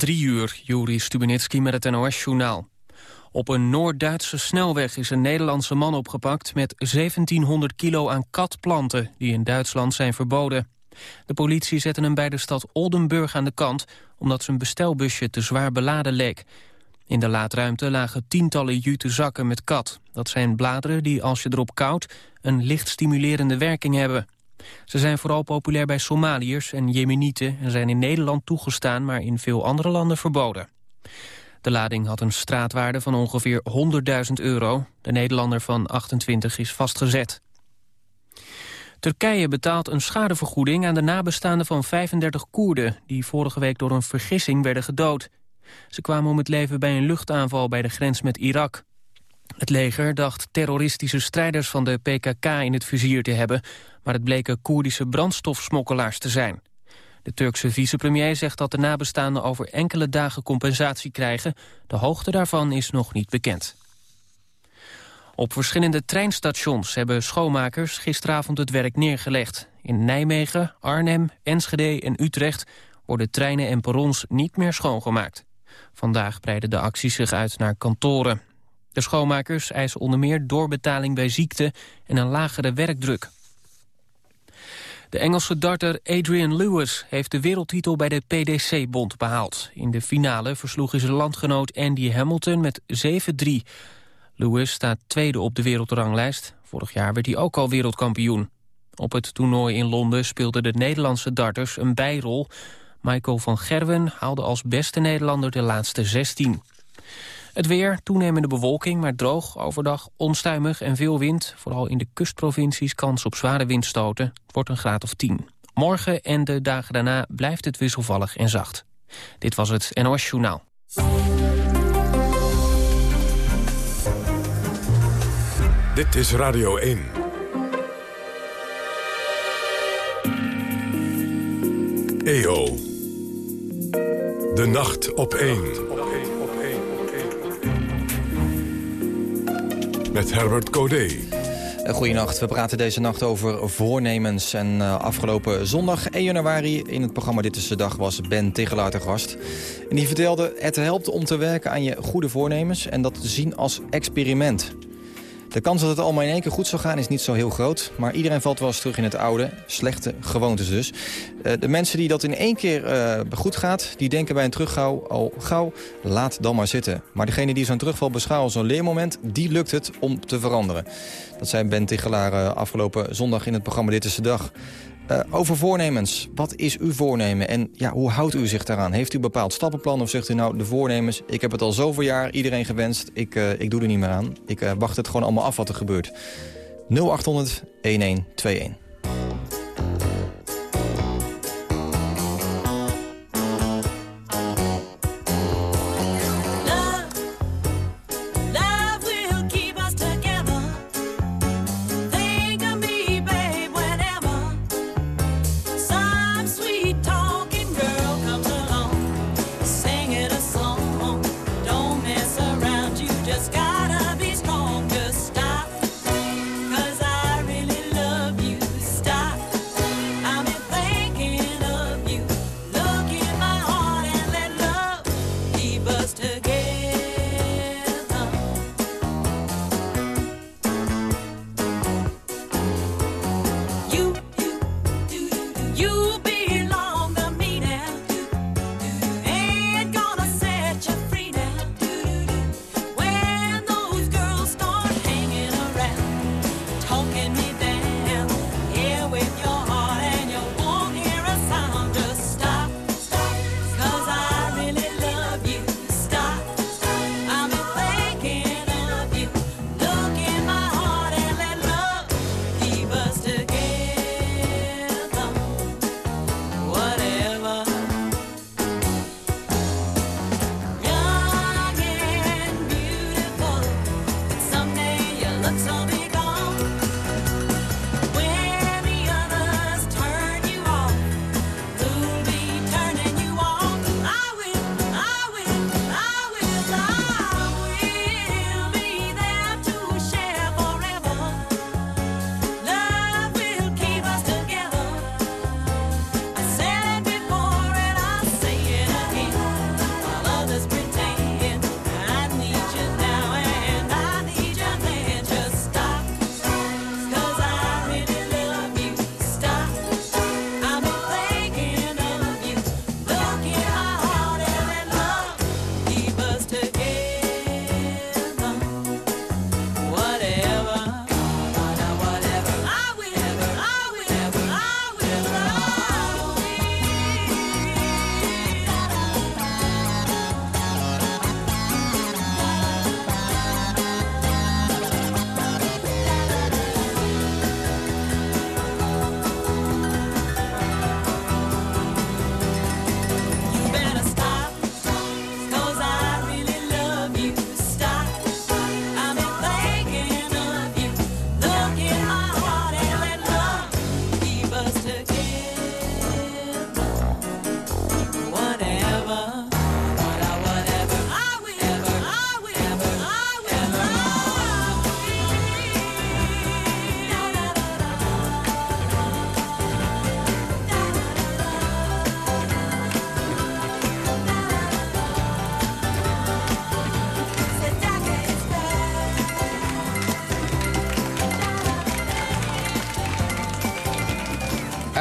Drie uur, Juri Stubenitski met het NOS-journaal. Op een Noord-Duitse snelweg is een Nederlandse man opgepakt... met 1700 kilo aan katplanten die in Duitsland zijn verboden. De politie zette hem bij de stad Oldenburg aan de kant... omdat zijn bestelbusje te zwaar beladen leek. In de laadruimte lagen tientallen jute zakken met kat. Dat zijn bladeren die, als je erop koudt, een licht stimulerende werking hebben. Ze zijn vooral populair bij Somaliërs en Jemenieten... en zijn in Nederland toegestaan, maar in veel andere landen verboden. De lading had een straatwaarde van ongeveer 100.000 euro. De Nederlander van 28 is vastgezet. Turkije betaalt een schadevergoeding aan de nabestaanden van 35 Koerden... die vorige week door een vergissing werden gedood. Ze kwamen om het leven bij een luchtaanval bij de grens met Irak. Het leger dacht terroristische strijders van de PKK in het vizier te hebben... maar het bleken Koerdische brandstofsmokkelaars te zijn. De Turkse vicepremier zegt dat de nabestaanden over enkele dagen compensatie krijgen. De hoogte daarvan is nog niet bekend. Op verschillende treinstations hebben schoonmakers gisteravond het werk neergelegd. In Nijmegen, Arnhem, Enschede en Utrecht worden treinen en perrons niet meer schoongemaakt. Vandaag breiden de acties zich uit naar kantoren. De schoonmakers eisen onder meer doorbetaling bij ziekte en een lagere werkdruk. De Engelse darter Adrian Lewis heeft de wereldtitel bij de PDC-bond behaald. In de finale versloeg hij zijn landgenoot Andy Hamilton met 7-3. Lewis staat tweede op de wereldranglijst. Vorig jaar werd hij ook al wereldkampioen. Op het toernooi in Londen speelden de Nederlandse darters een bijrol. Michael van Gerwen haalde als beste Nederlander de laatste 16. Het weer, toenemende bewolking, maar droog, overdag onstuimig en veel wind. Vooral in de kustprovincies kans op zware windstoten. Wordt een graad of 10. Morgen en de dagen daarna blijft het wisselvallig en zacht. Dit was het NOS Journaal. Dit is Radio 1. EO. De nacht op 1. Met Herbert Codé. Goedenacht, we praten deze nacht over voornemens. En uh, afgelopen zondag 1 januari in het programma Dit is de Dag was Ben Tegelaar te gast. En die vertelde, het helpt om te werken aan je goede voornemens... en dat te zien als experiment. De kans dat het allemaal in één keer goed zou gaan is niet zo heel groot. Maar iedereen valt wel eens terug in het oude. Slechte gewoontes dus. Uh, de mensen die dat in één keer uh, goed gaat... die denken bij een teruggauw al gauw, laat dan maar zitten. Maar degene die zo'n terugval beschouwen als zo'n leermoment... die lukt het om te veranderen. Dat zei Ben Tichelaar uh, afgelopen zondag in het programma Dit is de Dag. Uh, over voornemens. Wat is uw voornemen en ja, hoe houdt u zich daaraan? Heeft u bepaald stappenplan of zegt u nou de voornemens... ik heb het al zoveel jaar iedereen gewenst, ik, uh, ik doe er niet meer aan. Ik uh, wacht het gewoon allemaal af wat er gebeurt. 0800 1121.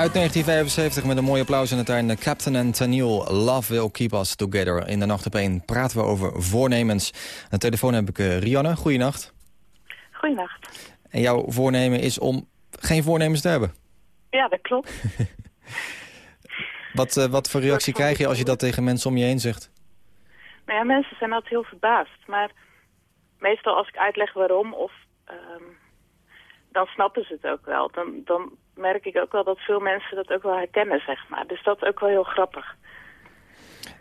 Uit 1975 met een mooi applaus aan het einde. Captain and Tennille, Love Will Keep Us Together. In de nacht op één praten we over voornemens. Aan de telefoon heb ik uh, Rianne. Goeienacht. Goeienacht. En jouw voornemen is om geen voornemens te hebben? Ja, dat klopt. wat, uh, wat voor reactie krijg je als je dat tegen mensen om je heen zegt? Nou ja, mensen zijn altijd heel verbaasd. Maar meestal als ik uitleg waarom of... Um, dan snappen ze het ook wel. Dan, dan merk ik ook wel dat veel mensen dat ook wel herkennen, zeg maar. Dus dat is ook wel heel grappig.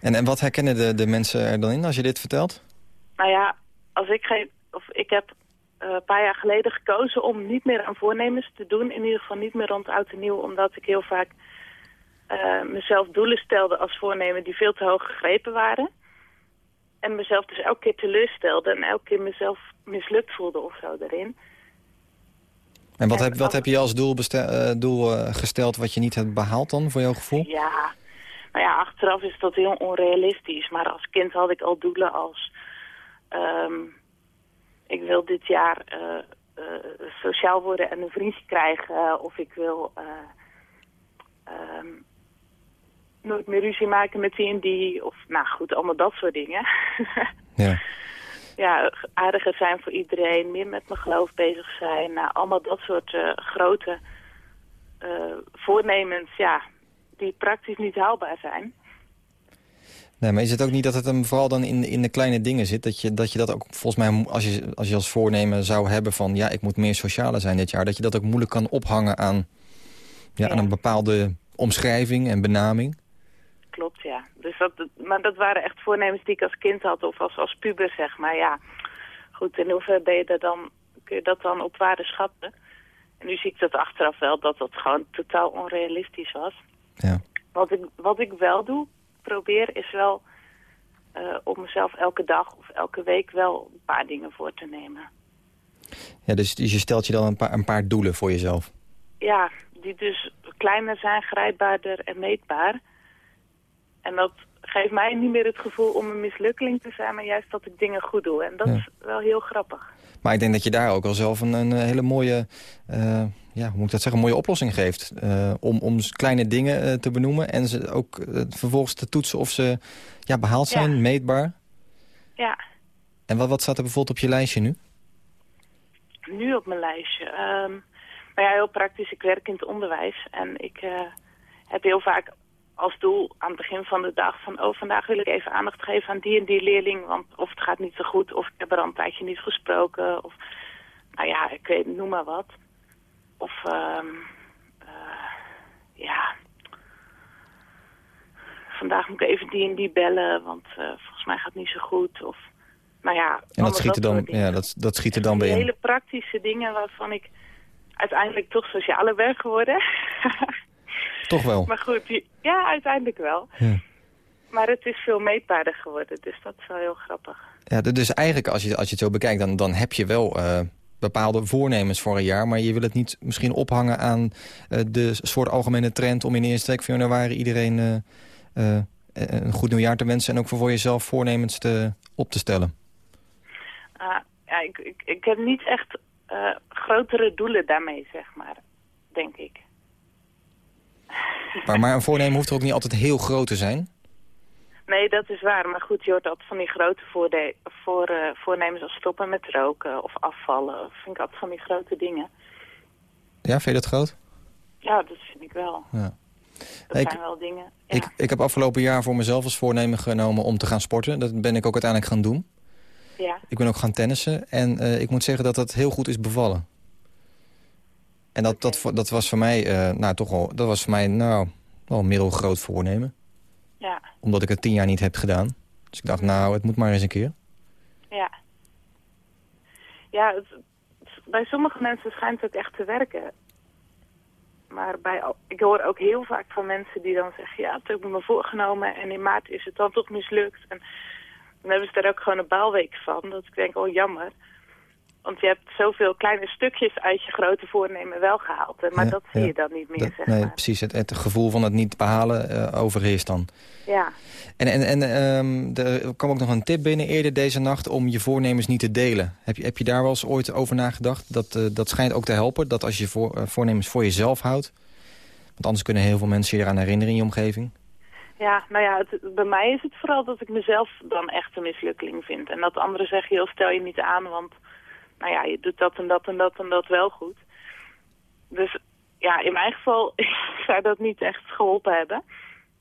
En, en wat herkennen de, de mensen er dan in als je dit vertelt? Nou ja, als ik geen... Of ik heb uh, een paar jaar geleden gekozen om niet meer aan voornemens te doen. In ieder geval niet meer rond oud en nieuw, omdat ik heel vaak uh, mezelf doelen stelde als voornemen die veel te hoog gegrepen waren. En mezelf dus elke keer teleurstelde en elke keer mezelf mislukt voelde of zo daarin. En wat, heb, wat heb je als doel, uh, doel uh, gesteld wat je niet hebt behaald dan, voor jouw gevoel? Ja, nou ja, achteraf is dat heel onrealistisch. Maar als kind had ik al doelen als... Um, ik wil dit jaar uh, sociaal worden en een vriendje krijgen. Of ik wil um, nooit meer ruzie maken met die en die. Of nou goed, allemaal dat soort dingen. ja ja, aardiger zijn voor iedereen, meer met mijn geloof bezig zijn. Nou, allemaal dat soort uh, grote uh, voornemens, ja, die praktisch niet haalbaar zijn. Nee, maar is het ook niet dat het hem vooral dan in, in de kleine dingen zit? Dat je, dat je dat ook volgens mij, als je, als je als voornemen zou hebben van... ja, ik moet meer socialer zijn dit jaar... dat je dat ook moeilijk kan ophangen aan, ja, ja. aan een bepaalde omschrijving en benaming? Klopt, ja. Dus dat, maar dat waren echt voornemens die ik als kind had of als, als puber, zeg maar. Ja, goed, in hoeverre ben je er dan, kun je dat dan op waarde schatten? En nu zie ik dat achteraf wel, dat dat gewoon totaal onrealistisch was. Ja. Wat, ik, wat ik wel doe, probeer, is wel uh, om mezelf elke dag of elke week wel een paar dingen voor te nemen. Ja, dus, dus je stelt je dan een paar, een paar doelen voor jezelf? Ja, die dus kleiner zijn, grijpbaarder en meetbaar. En dat geeft mij niet meer het gevoel om een mislukkeling te zijn... maar juist dat ik dingen goed doe. En dat ja. is wel heel grappig. Maar ik denk dat je daar ook al zelf een, een hele mooie... Uh, ja, hoe moet ik dat zeggen, een mooie oplossing geeft. Uh, om, om kleine dingen uh, te benoemen en ze ook vervolgens te toetsen of ze ja, behaald zijn, ja. meetbaar. Ja. En wat, wat staat er bijvoorbeeld op je lijstje nu? Nu op mijn lijstje? Um, nou ja, heel praktisch. Ik werk in het onderwijs en ik heb heel vaak als doel aan het begin van de dag van... oh, vandaag wil ik even aandacht geven aan die en die leerling... want of het gaat niet zo goed, of ik heb er al een tijdje niet gesproken... of nou ja, ik weet noem maar wat. Of, um, uh, ja... Vandaag moet ik even die en die bellen, want uh, volgens mij gaat het niet zo goed. Of, nou ja, en dat schiet er dan, ja, dat, dat schiet er dan bij in. hele praktische dingen waarvan ik uiteindelijk toch sociale ben geworden. Toch wel? Maar goed, ja, uiteindelijk wel. Ja. Maar het is veel meetbaarder geworden, dus dat is wel heel grappig. Ja, dus eigenlijk, als je, als je het zo bekijkt, dan, dan heb je wel uh, bepaalde voornemens voor een jaar... maar je wil het niet misschien ophangen aan uh, de soort algemene trend... om in de eerste week van januari iedereen uh, een goed nieuwjaar te wensen... en ook voor jezelf voornemens te, op te stellen. Uh, ja, ik, ik, ik heb niet echt grotere doelen daarmee, zeg maar, denk ik. Maar, maar een voornemen hoeft er ook niet altijd heel groot te zijn? Nee, dat is waar. Maar goed, je hoort altijd van die grote voor, uh, voornemens als stoppen met roken of afvallen. Dat vind ik altijd van die grote dingen. Ja, vind je dat groot? Ja, dat vind ik wel. Ja. Dat ik, zijn wel dingen. Ja. Ik, ik heb afgelopen jaar voor mezelf als voornemen genomen om te gaan sporten. Dat ben ik ook uiteindelijk gaan doen. Ja. Ik ben ook gaan tennissen. En uh, ik moet zeggen dat dat heel goed is bevallen. En dat, dat, dat was voor mij, uh, nou toch wel, dat was voor mij, nou, wel een middelgroot voornemen. Ja. Omdat ik het tien jaar niet heb gedaan. Dus ik dacht, nou, het moet maar eens een keer. Ja. Ja, het, bij sommige mensen schijnt het echt te werken. Maar bij, ik hoor ook heel vaak van mensen die dan zeggen... ja, het heb ik me voorgenomen en in maart is het dan toch mislukt. En dan hebben ze er ook gewoon een baalweek van. Dat ik denk, oh jammer. Want je hebt zoveel kleine stukjes uit je grote voornemen wel gehaald. Maar ja, dat zie ja. je dan niet meer, dat, zeg nee, precies. Het, het, gevoel van het niet behalen uh, overheerst dan. Ja. En, en, en um, er kwam ook nog een tip binnen eerder deze nacht om je voornemens niet te delen. Heb je, heb je daar wel eens ooit over nagedacht? Dat, uh, dat schijnt ook te helpen, dat als je voor, uh, voornemens voor jezelf houdt... Want anders kunnen heel veel mensen je eraan herinneren in je omgeving. Ja, nou ja, het, bij mij is het vooral dat ik mezelf dan echt een mislukkeling vind. En dat anderen zeggen, joh, stel je niet aan, want nou ja, je doet dat en dat en dat en dat wel goed. Dus ja, in mijn geval zou dat niet echt geholpen hebben.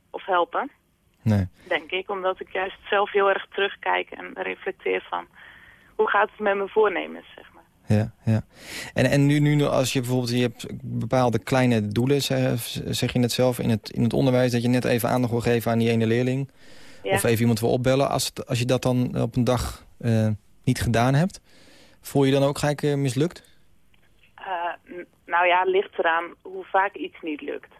Of helpen. Nee. Denk ik, omdat ik juist zelf heel erg terugkijk en reflecteer van... hoe gaat het met mijn voornemens, zeg maar. Ja, ja. En, en nu, nu als je bijvoorbeeld je hebt bepaalde kleine doelen, zeg, zeg je net zelf, in het, in het onderwijs... dat je net even aandacht wil geven aan die ene leerling... Ja. of even iemand wil opbellen. Als, het- als je dat dan op een dag eh, niet gedaan hebt... voel je dan ook gelijk eh, mislukt? Eh, nou ja, ligt eraan hoe vaak iets niet lukt.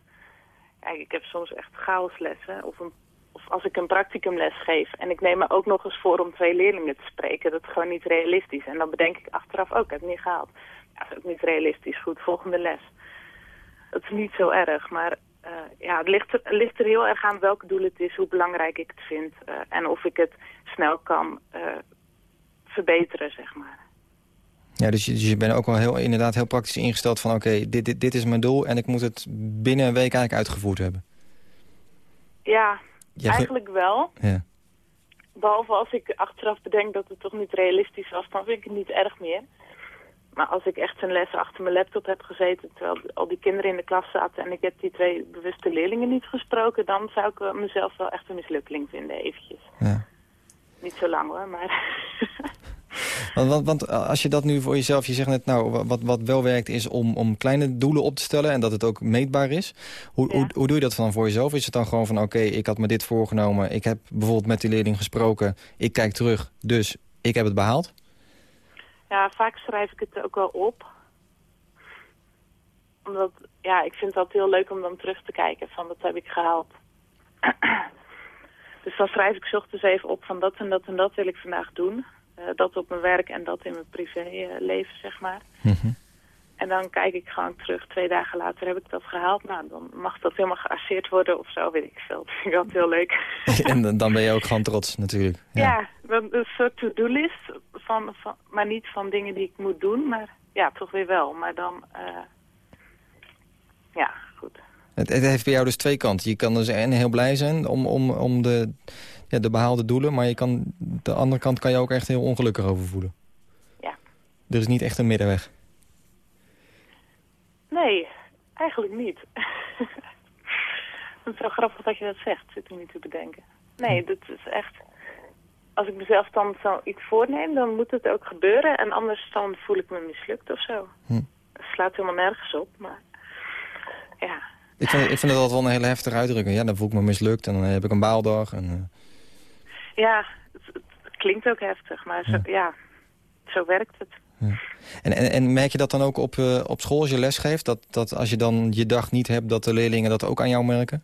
Kijk, ik heb soms echt chaoslessen. Of, een, of als ik een practicumles geef en ik neem me ook nog eens voor om twee leerlingen te spreken. Dat is gewoon niet realistisch. En dan bedenk ik achteraf ook, ik heb het niet gehaald. Ja, dat is ook niet realistisch. Goed, volgende les. Dat is niet zo erg, maar eh, ja, het ligt, er, ligt er heel erg aan welk doel het is, hoe belangrijk ik het vind. en of ik het snel kan verbeteren, zeg maar. Ja, dus je, dus je bent ook wel heel, inderdaad heel praktisch ingesteld van... oké, dit, dit, dit is mijn doel en ik moet het binnen een week eigenlijk uitgevoerd hebben. Ja, Ja, ge- eigenlijk wel. Ja. Behalve als ik achteraf bedenk dat het toch niet realistisch was, dan vind ik het niet erg meer. Maar als ik echt een les achter mijn laptop heb gezeten, terwijl al die kinderen in de klas zaten en ik heb die twee bewuste leerlingen niet gesproken, dan zou ik mezelf wel echt een mislukkeling vinden, eventjes. ja. Niet zo lang hoor, maar... Want, want, want als je dat nu voor jezelf, je zegt net, nou, wat, wat wel werkt is om, om kleine doelen op te stellen en dat het ook meetbaar is. Hoe, Ja. hoe, hoe doe je dat dan voor jezelf? Is het dan gewoon van, oké, ik had me dit voorgenomen, ik heb bijvoorbeeld met die leerling gesproken, ik kijk terug, dus ik heb het behaald? Ja, vaak schrijf ik het ook wel op. Omdat, ja, ik vind het altijd heel leuk om dan terug te kijken van dat heb ik gehaald. dus dan schrijf ik ochtends even op van dat en dat en dat wil ik vandaag doen. Eh, dat op mijn werk en dat in mijn privéleven, zeg maar. Mhm. En dan kijk ik gewoon terug. Twee dagen later heb ik dat gehaald. Nou, dan mag dat helemaal gearseerd worden of zo, weet ik veel. Dat vind ik altijd heel leuk. en dan- ben je ook gewoon trots natuurlijk. Ja, een soort to-do-list, van, van, maar niet van dingen die ik moet doen, maar ja, toch weer wel. Maar dan, eh, ja, goed. Het, het heeft bij jou dus twee kanten. Je kan dus en heel blij zijn om, om, om de, ja, de behaalde doelen... maar je kan, de andere kant kan je ook echt heel ongelukkig over voelen. Ja. Er is niet echt een middenweg. Nee, eigenlijk niet. Het is zo grappig dat je dat zegt, zit ik niet te bedenken. Nee, dat is echt... Als ik mezelf dan zo iets voorneem, dan moet het ook gebeuren. En anders dan voel ik me mislukt of zo. Hm. Het slaat helemaal nergens op, maar... Ja, Ik vind, ik vind het altijd wel een hele heftige uitdrukking. Ja, dan voel ik me mislukt en dan heb ik een baaldag. En, eh, ja het, het klinkt ook heftig, maar zo, ja. zo werkt het. en, en, en merk je dat dan ook op, eh, op school als je les geeft? Dat, dat als je dan je dag niet hebt, dat de leerlingen dat ook aan jou merken?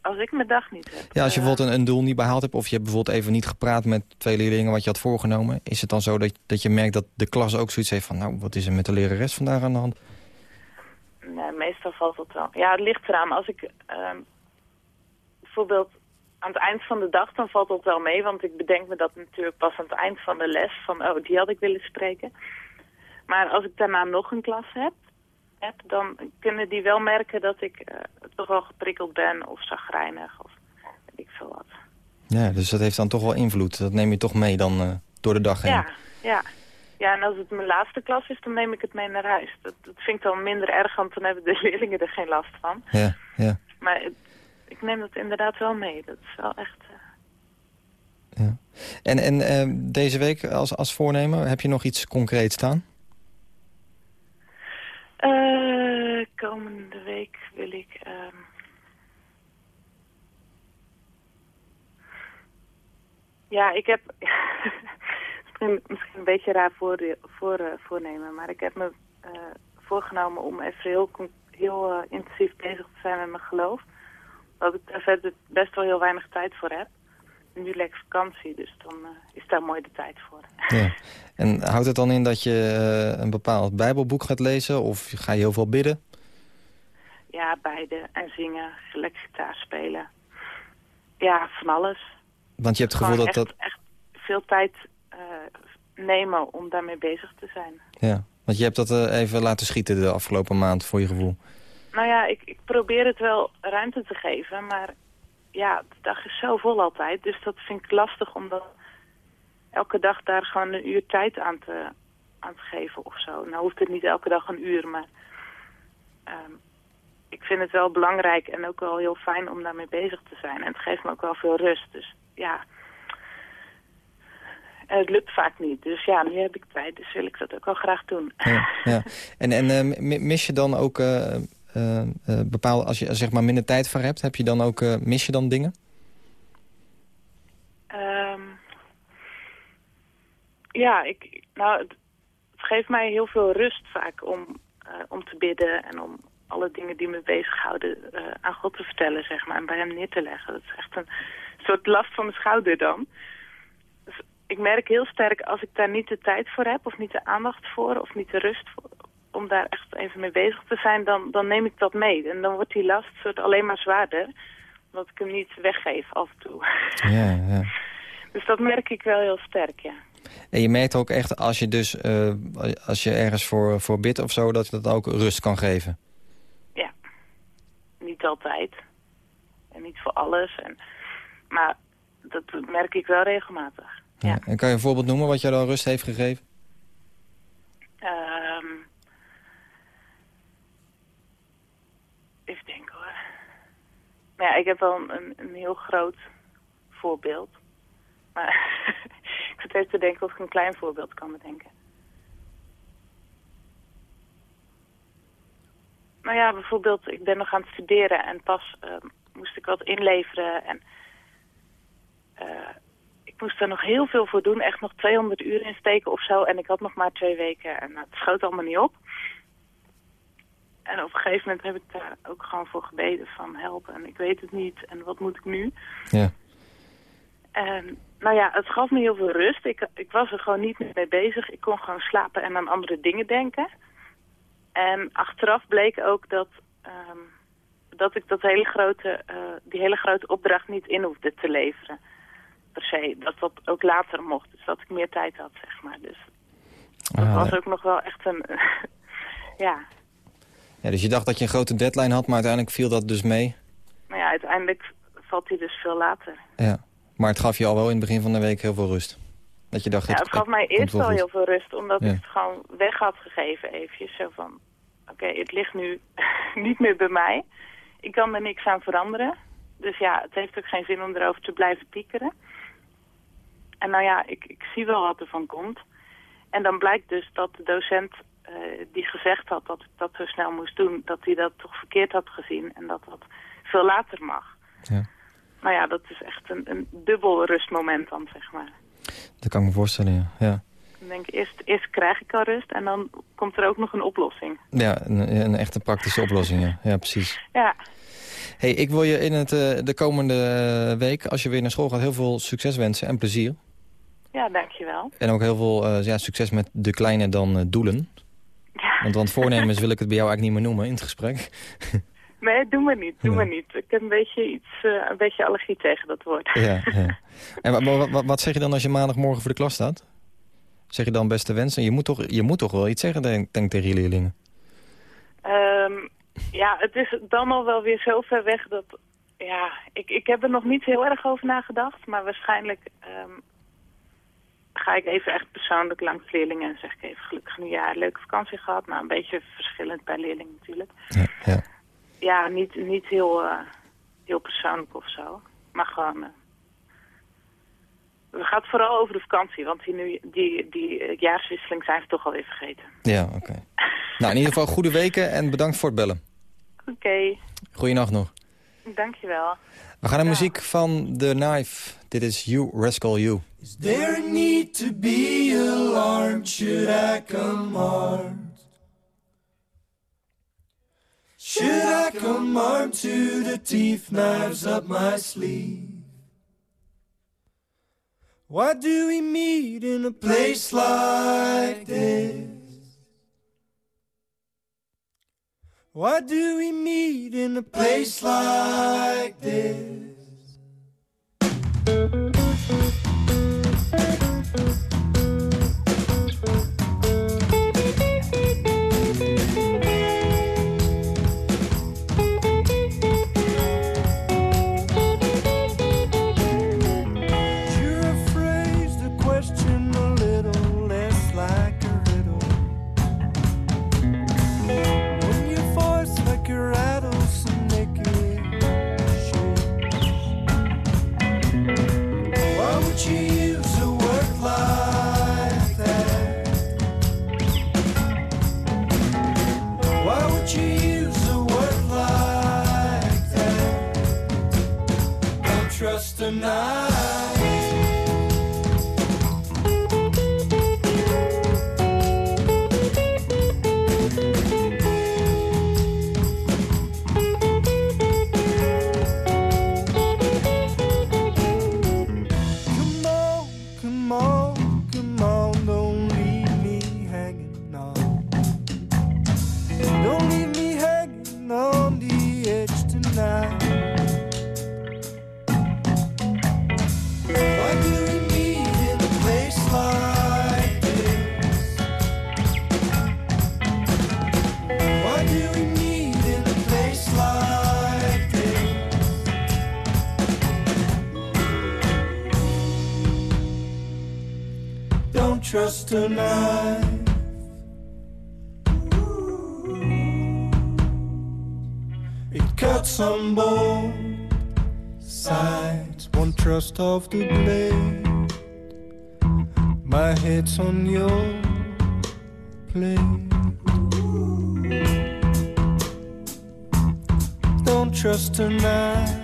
Als ik mijn dag niet heb. Ja, als je eh, bijvoorbeeld een, een doel niet behaald hebt... of je hebt bijvoorbeeld even niet gepraat met twee leerlingen wat je had voorgenomen... is het dan zo dat, dat je merkt dat de klas ook zoiets heeft van... nou, wat is er met de lerares vandaag aan de hand? Nee, meestal valt het wel. Ja, het ligt eraan. Als ik ehm, bijvoorbeeld aan het eind van de dag, dan valt dat wel mee. Want ik bedenk me dat natuurlijk pas aan het eind van de les. Van, oh, die had ik willen spreken. Maar als ik daarna nog een klas heb, heb dan kunnen die wel merken dat ik eh, toch wel geprikkeld ben of zagrijnig of weet ik veel wat. Ja, dus dat heeft dan toch wel invloed. Dat neem je toch mee dan eh, door de dag heen. Ja, ja. Ja, en als het mijn laatste klas is, dan neem ik het mee naar huis. Dat, dat vind ik dan minder erg, want dan hebben de leerlingen er geen last van. ja, ja. Maar het- ik neem dat inderdaad wel mee. Dat is wel echt... eh, ja. En, en eh, deze week als, als voornemen, heb je nog iets concreets staan? eh, komende week wil ik... ehm, Ja, ik heb... misschien, misschien een beetje raar voor, voor, eh, voornemen, maar ik heb me voorgenomen om even heel, heel intensief bezig te zijn met mijn geloof. Dat ik daar verder best wel heel weinig tijd voor heb. Nu lekker vakantie, dus dan eh, is daar mooi de tijd voor. Ja. En houdt het dan in dat je eh, een bepaald bijbelboek gaat lezen? Of ga je heel veel bidden? Ja, beide. En zingen, lekker gitaar spelen. Ja, van alles. Want je hebt het gevoel dat echt, dat... echt veel tijd eh, nemen om daarmee bezig te zijn. Ja, want je hebt dat even laten schieten de afgelopen maand voor je gevoel. Nou ja, ik, ik probeer het wel ruimte te geven, maar ja, de dag is zo vol altijd. Dus dat vind ik lastig om dan elke dag daar gewoon een uur tijd aan te, aan te geven of zo. Nou hoeft het niet elke dag een uur, maar ehm, ik vind het wel belangrijk en ook wel heel fijn om daarmee bezig te zijn. En het geeft me ook wel veel rust. Dus ja, en het lukt vaak niet. Dus ja, nu heb ik tijd, dus wil ik dat ook wel graag doen. Ja, ja. En, en eh, mi- mis je dan ook eh, bepaalde, als je zeg maar minder tijd voor hebt, heb je dan ook, eh, mis je dan dingen? Ehm, ja, ik, nou, het, geeft mij heel veel rust vaak om, eh, om te bidden en om alle dingen die me bezighouden eh, aan God te vertellen, zeg maar, en bij hem neer te leggen. Dat is echt een soort last van mijn schouder dan. Dus ik merk heel sterk als ik daar niet de tijd voor heb, of niet de aandacht voor, of niet de rust voor, om daar echt even mee bezig te zijn, dan, dan neem ik dat mee. En dan wordt die last soort alleen maar zwaarder, omdat ik hem niet weggeef af en toe. Ja, ja. Dus dat merk ik wel heel sterk, ja. En je merkt ook echt als je dus eh, als je ergens voor, voor bidt of zo, dat je dat ook rust kan geven. Ja. Niet altijd. En niet voor alles. En, maar dat merk ik wel regelmatig. Ja. En kan je een voorbeeld noemen wat jou dan rust heeft gegeven? Ehm even denken hoor. Ja, ik heb wel een, een, heel groot voorbeeld. Maar ik zit even te denken of ik een klein voorbeeld kan bedenken. Nou ja, bijvoorbeeld, ik ben nog aan het studeren en pas ehm, moest ik wat inleveren. En eh, ik moest er nog heel veel voor doen, echt nog 200 uur in steken of zo. En ik had nog maar twee weken en het schoot allemaal niet op. En op een gegeven moment heb ik daar ook gewoon voor gebeden van helpen. En ik weet het niet en wat moet ik nu? Ja. En nou ja, het gaf me heel veel rust. Ik, ik was er gewoon niet meer mee bezig. Ik kon gewoon slapen en aan andere dingen denken. En achteraf bleek ook dat, ehm, dat ik dat hele grote, eh, die hele grote opdracht niet in hoefde te leveren. Per se. Dat dat ook later mocht. Dus dat ik meer tijd had, zeg maar. Dus dat Ah, was ook nog wel echt een... ja. Ja, dus je dacht dat je een grote deadline had, maar uiteindelijk viel dat dus mee. Maar ja, uiteindelijk valt hij dus veel later. Ja. Maar het gaf je al wel in het begin van de week heel veel rust. Dat je dacht, Ja, het, het gaf mij eerst wel heel veel rust, omdat Ja. ik het gewoon weg had gegeven eventjes. Zo van, oké, het ligt nu niet meer bij mij. Ik kan er niks aan veranderen. Dus ja, het heeft ook geen zin om erover te blijven piekeren. En nou ja, ik, ik zie wel wat er van komt. En dan blijkt dus dat de docent die gezegd had dat ik dat zo snel moest doen... dat hij dat toch verkeerd had gezien en dat dat veel later mag. Ja. Nou ja, dat is echt een, een dubbel rustmoment dan, zeg maar. Dat kan ik me voorstellen, ja. ja. Dan denk ik, eerst, eerst krijg ik al rust en dan komt er ook nog een oplossing. Ja, een, een echte praktische oplossing, ja. Ja, precies. Ja, hey, ik wil je in het, eh, de komende eh, week, als je weer naar school gaat, heel veel succes wensen en plezier. ja dankjewel. En ook heel veel eh, ja, succes met de kleine dan eh, doelen. Want, want voornemens wil ik het bij jou eigenlijk niet meer noemen in het gesprek. Nee, doe maar niet, doe maar niet. Ik heb een beetje iets, eh, een beetje allergie tegen dat woord. Ja, ja. En wa- wa- wa- wat zeg je dan als je maandagmorgen voor de klas staat? Zeg je dan beste wensen? Je moet toch, je moet toch wel iets zeggen, denk, denk tegen je leerlingen. Ehm, ja, het is dan al wel weer zo ver weg dat... Ja, ik, ik heb er nog niet heel erg over nagedacht, maar waarschijnlijk ehm, ga ik even echt persoonlijk langs leerlingen en zeg ik even gelukkig nieuwjaar, leuke vakantie gehad. Nou, een beetje verschillend per leerling natuurlijk. Ja, ja. Ja, niet, niet heel, eh, heel persoonlijk of zo. Maar gewoon... we gaan het vooral over de vakantie, want die, nu, die, die eh, jaarswisseling zijn ze toch alweer vergeten. ja oké. Nou, in ieder geval goede weken en bedankt voor het bellen. Oké, Goeienacht nog. Dankjewel. We gaan naar muziek van The Knife. Dit is You Rascal You. Is there a need to be alarmed? Should I come armed? Should I come armed to the teeth, knives up my sleeve? Why do we meet in a place like this? Why do we meet in a place like this? 나. Trust a knife. It cuts on both sides. One trust of the blade. My head's on your plate. Don't trust a knife.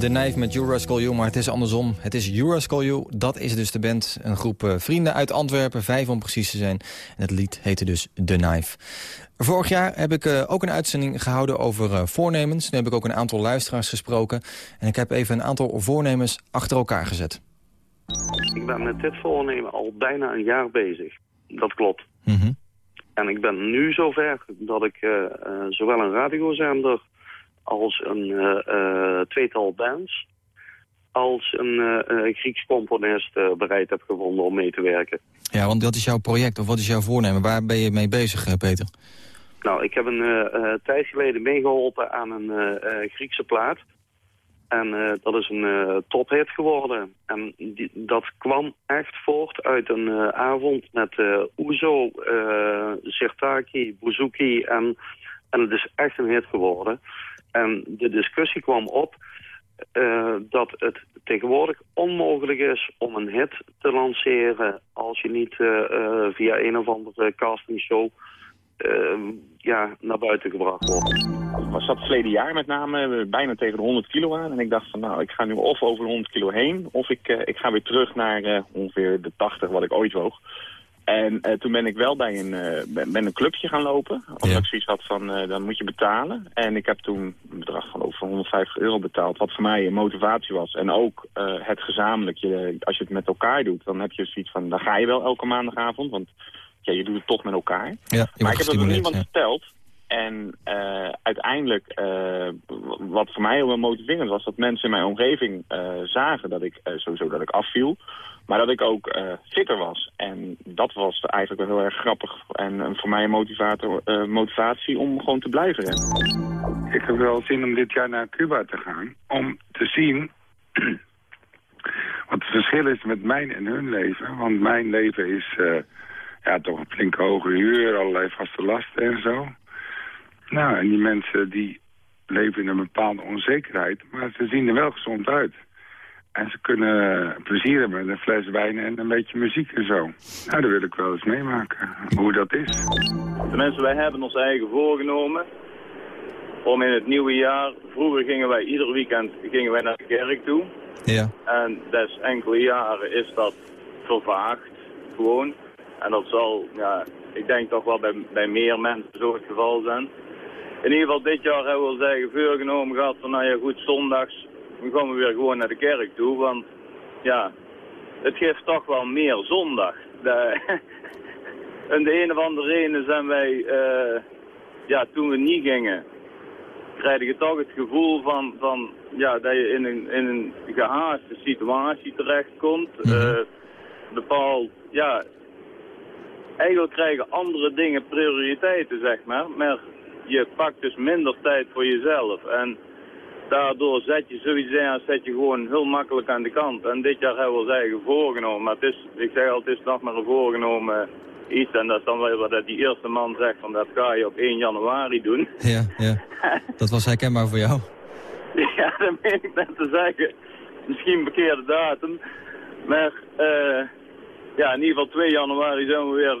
The Knife met Rascal You, maar het is andersom. Het is Rascal You, dat is dus de band. Een groep eh, vrienden uit Antwerpen, vijf om precies te zijn. En het lied heette dus The Knife. Vorig jaar heb ik eh, ook een uitzending gehouden over eh, voornemens. Toen heb ik ook een aantal luisteraars gesproken. En ik heb even een aantal voornemens achter elkaar gezet. Ik ben met dit voornemen al bijna een jaar bezig. Dat klopt. Mhm. En ik ben nu zover dat ik zowel een radiozender als een eh, eh, tweetal bands... als een eh, Grieks componist bereid heb gevonden om mee te werken. Ja, want wat is jouw project of wat is jouw voornemen? Waar ben je mee bezig, Peter? Nou, ik heb een tijd geleden meegeholpen aan een Griekse plaat. En dat is een tophit geworden. En die, dat kwam echt voort uit een avond met Oezo, Sirtaki, Bouzouki. En, en het is echt een hit geworden. En de discussie kwam op eh, dat het tegenwoordig onmogelijk is om een hit te lanceren... als je niet eh, eh, via een of andere castingshow eh, ja, naar buiten gebracht wordt. was dat verleden jaar met name bijna tegen de 100 kilo aan. En ik dacht van nou, ik ga nu of over de 100 kilo heen... of ik, ik ga weer terug naar ongeveer de 80 wat ik ooit woog. En eh, toen ben ik wel bij een, eh, ben, ben een clubje gaan lopen. Omdat Ja. ik zoiets had van, eh, dan moet je betalen. En ik heb toen een bedrag van over 150 euro betaald. Wat voor mij een motivatie was. En ook het gezamenlijk. Je, als je het met elkaar doet, dan heb je zoiets van... dan ga je wel elke maandagavond. Want ja, je doet het toch met elkaar. Ja, Maar ik heb het nog niemand ja. verteld. En eh, uiteindelijk, eh, wat voor mij heel motiverend was, dat mensen in mijn omgeving eh, zagen dat ik sowieso dat ik afviel. Maar dat ik ook fitter was. En dat was eigenlijk wel heel erg grappig. En voor mij een motivator, motivatie om gewoon te blijven rennen. Ik heb wel zin om dit jaar naar Cuba te gaan. Om te zien wat het verschil is met mijn en hun leven. Want mijn leven is ja, toch een flinke hoge huur, allerlei vaste lasten en zo. Nou, en die mensen die leven in een bepaalde onzekerheid. Maar ze zien er wel gezond uit. En ze kunnen plezier hebben met een fles wijn en een beetje muziek en zo. Nou, dat wil ik wel eens meemaken, hoe dat is. Tenminste, wij hebben ons eigen voorgenomen om in het nieuwe jaar... Vroeger gingen wij ieder weekend gingen wij naar de kerk toe. Ja. En des enkele jaren is dat vervaagd, gewoon. En dat zal, ja, ik denk toch wel bij, bij meer mensen zo het geval zijn. In ieder geval dit jaar hebben we al zeggen voorgenomen gehad van nou ja goed, zondags dan gaan we weer gewoon naar de kerk toe. Want ja, het geeft toch wel meer zondag. De, en de een of andere reden zijn wij, eh, ja, toen we niet gingen, krijg je toch het gevoel van, van ja, dat je in een, in een gehaaste situatie terechtkomt. Mm bepaald, ja, eigenlijk krijgen andere dingen prioriteiten, zeg maar. Maar je pakt dus minder tijd voor jezelf. En daardoor zet je zoiets zet je gewoon heel makkelijk aan de kant. En dit jaar hebben we ons eigen voorgenomen. Maar het is, ik zeg altijd, het is nog maar een voorgenomen iets. En dat is dan wel wat die eerste man zegt van dat ga je op 1 januari doen. Ja, ja. Dat was herkenbaar voor jou. ja, dat meen ik net te zeggen. Misschien een verkeerde datum. Maar uh, ja, in ieder geval 2 januari zijn we weer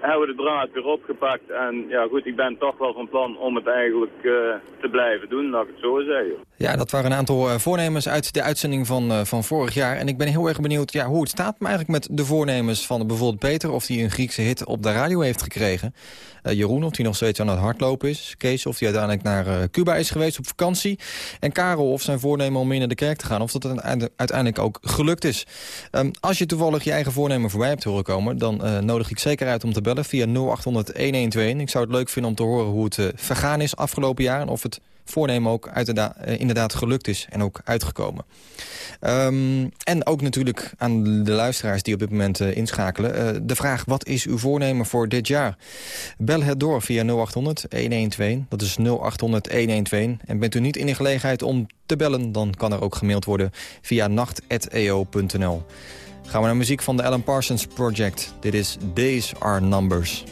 hebben we de draad weer opgepakt. En ja goed, ik ben toch wel van plan om het eigenlijk uh, te blijven doen, laat ik het zo zeggen. Ja, dat waren een aantal uh, voornemens uit de uitzending van, uh, van vorig jaar. En ik ben heel erg benieuwd ja, hoe het staat eigenlijk met de voornemens van bijvoorbeeld Peter... of hij een Griekse hit op de radio heeft gekregen. Jeroen, of hij nog steeds aan het hardlopen is. Kees, of hij uiteindelijk naar Cuba is geweest op vakantie. En Karel, of zijn voornemen om meer naar de kerk te gaan... of dat uiteindelijk ook gelukt is. Um, als je toevallig je eigen voornemen voorbij hebt horen komen... dan nodig ik zeker uit om te bellen via 0800 1121. Ik zou het leuk vinden om te horen hoe het vergaan is afgelopen jaar... en of het voornemen ook inderdaad gelukt is en ook uitgekomen. Um, en ook natuurlijk aan de luisteraars die op dit moment uh, inschakelen. De vraag, wat is uw voornemen voor dit jaar? Bel het door via 0800-112. Dat is 0800-112. En bent u niet in de gelegenheid om te bellen... dan kan er ook gemaild worden via nacht.eo.nl. Gaan we naar muziek van de Alan Parsons Project. Dit is Days Are Numbers.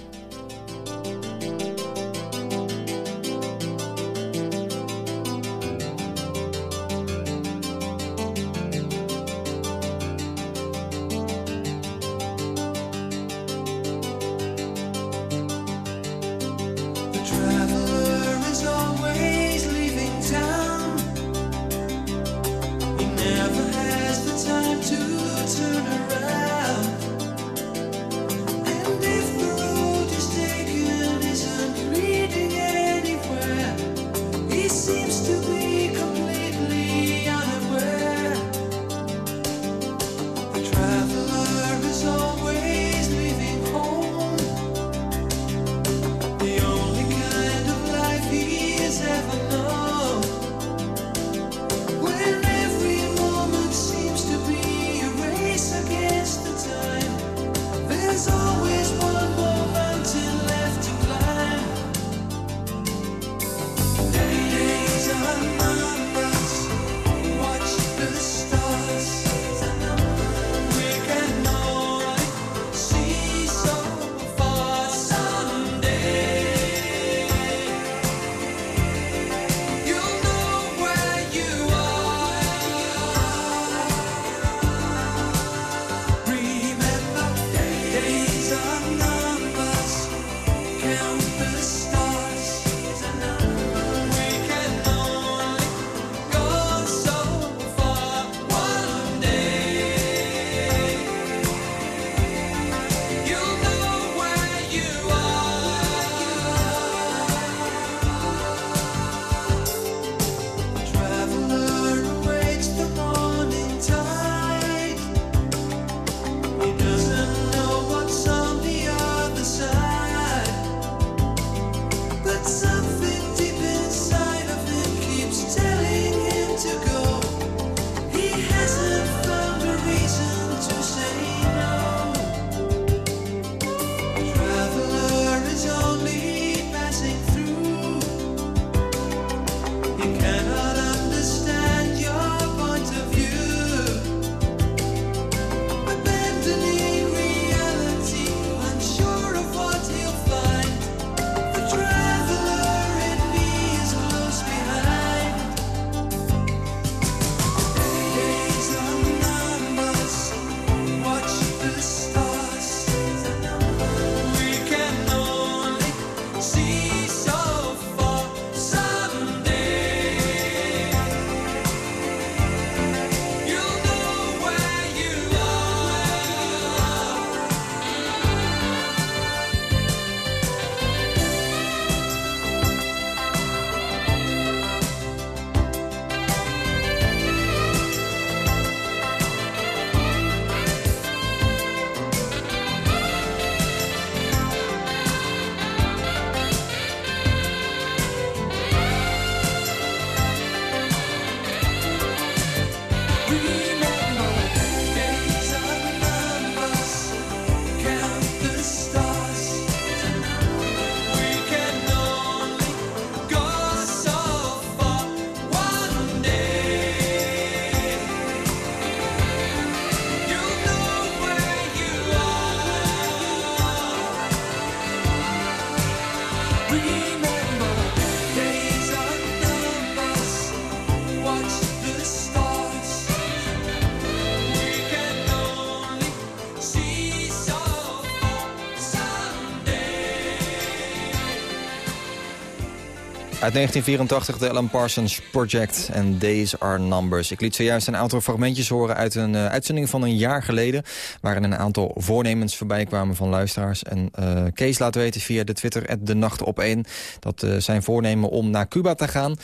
Uit 1984 de Alan Parsons Project en Days Are Numbers. Ik liet zojuist een aantal fragmentjes horen uit een uh, uitzending van een jaar geleden... waarin een aantal voornemens voorbij kwamen van luisteraars. En uh, Kees laat weten via de Twitter, de Nacht op 1... dat uh, zijn voornemen om naar Cuba te gaan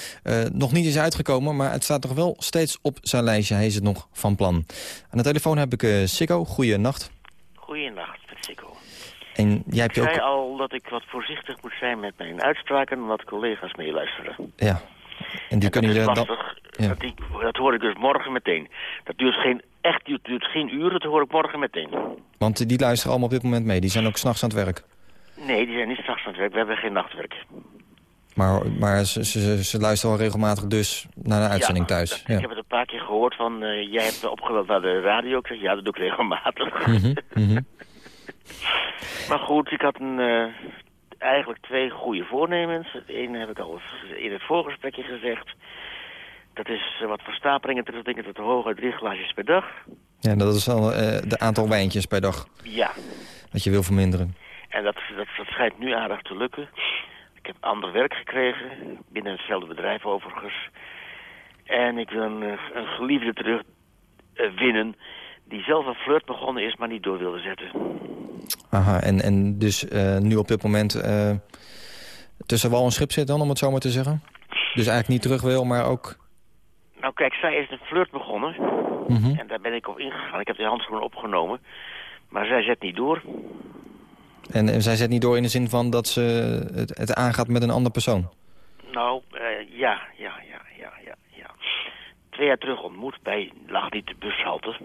nog niet is uitgekomen... maar het staat toch wel steeds op zijn lijstje. Hij is het nog van plan. Aan de telefoon heb ik Sikko. Goeienacht. Goeienacht, Sikko. En jij hebt ik ook... zei al dat ik wat voorzichtig moet zijn met mijn uitspraken... omdat collega's meeluisteren. Ja. En die en kunnen dat je dan... Ja. Dat, die, dat hoor ik dus morgen meteen. Dat duurt geen, echt duurt, duurt geen uren, dat hoor ik morgen meteen. Want die luisteren allemaal op dit moment mee. Die zijn ook s'nachts aan het werk. Nee, die zijn niet s'nachts aan het werk. We hebben geen nachtwerk. Maar, maar ze, ze, ze luisteren al regelmatig dus naar de uitzending ja, thuis. dat- Ja. Ik heb het een paar keer gehoord van... eh, jij hebt opgebeld naar de radio. Ik zeg, ja, dat doe ik regelmatig. Mhm, mhm. Maar goed, ik had een, eh, eigenlijk twee goede voornemens. Het ene heb ik al in het voorgesprekje gezegd. Dat is eh, wat verstapelingen te dingen tot de hoge drie glaasjes per dag. Ja, dat is al eh de aantal wijntjes per dag Ja, dat je wil verminderen. en dat, dat, dat schijnt nu aardig te lukken. Ik heb ander werk gekregen, binnen hetzelfde bedrijf overigens. En ik wil een, eh, een geliefde terug eh, winnen die zelf een flirt begonnen is, maar niet door wilde zetten. Aha, en, en dus eh, nu op dit moment eh, tussen wal en schip zit dan, om het zo maar te zeggen? Dus eigenlijk niet terug wil, maar ook... Nou kijk, zij is een flirt begonnen. Mhm. En daar ben ik op ingegaan. Ik heb die handschoenen opgenomen. Maar zij zet niet door. En, en zij zet niet door in de zin van dat ze het, het aangaat met een andere persoon. Nou, eh, ja, ja, ja, ja, ja, ja. Twee jaar terug ontmoet bij, lag niet de bushalte.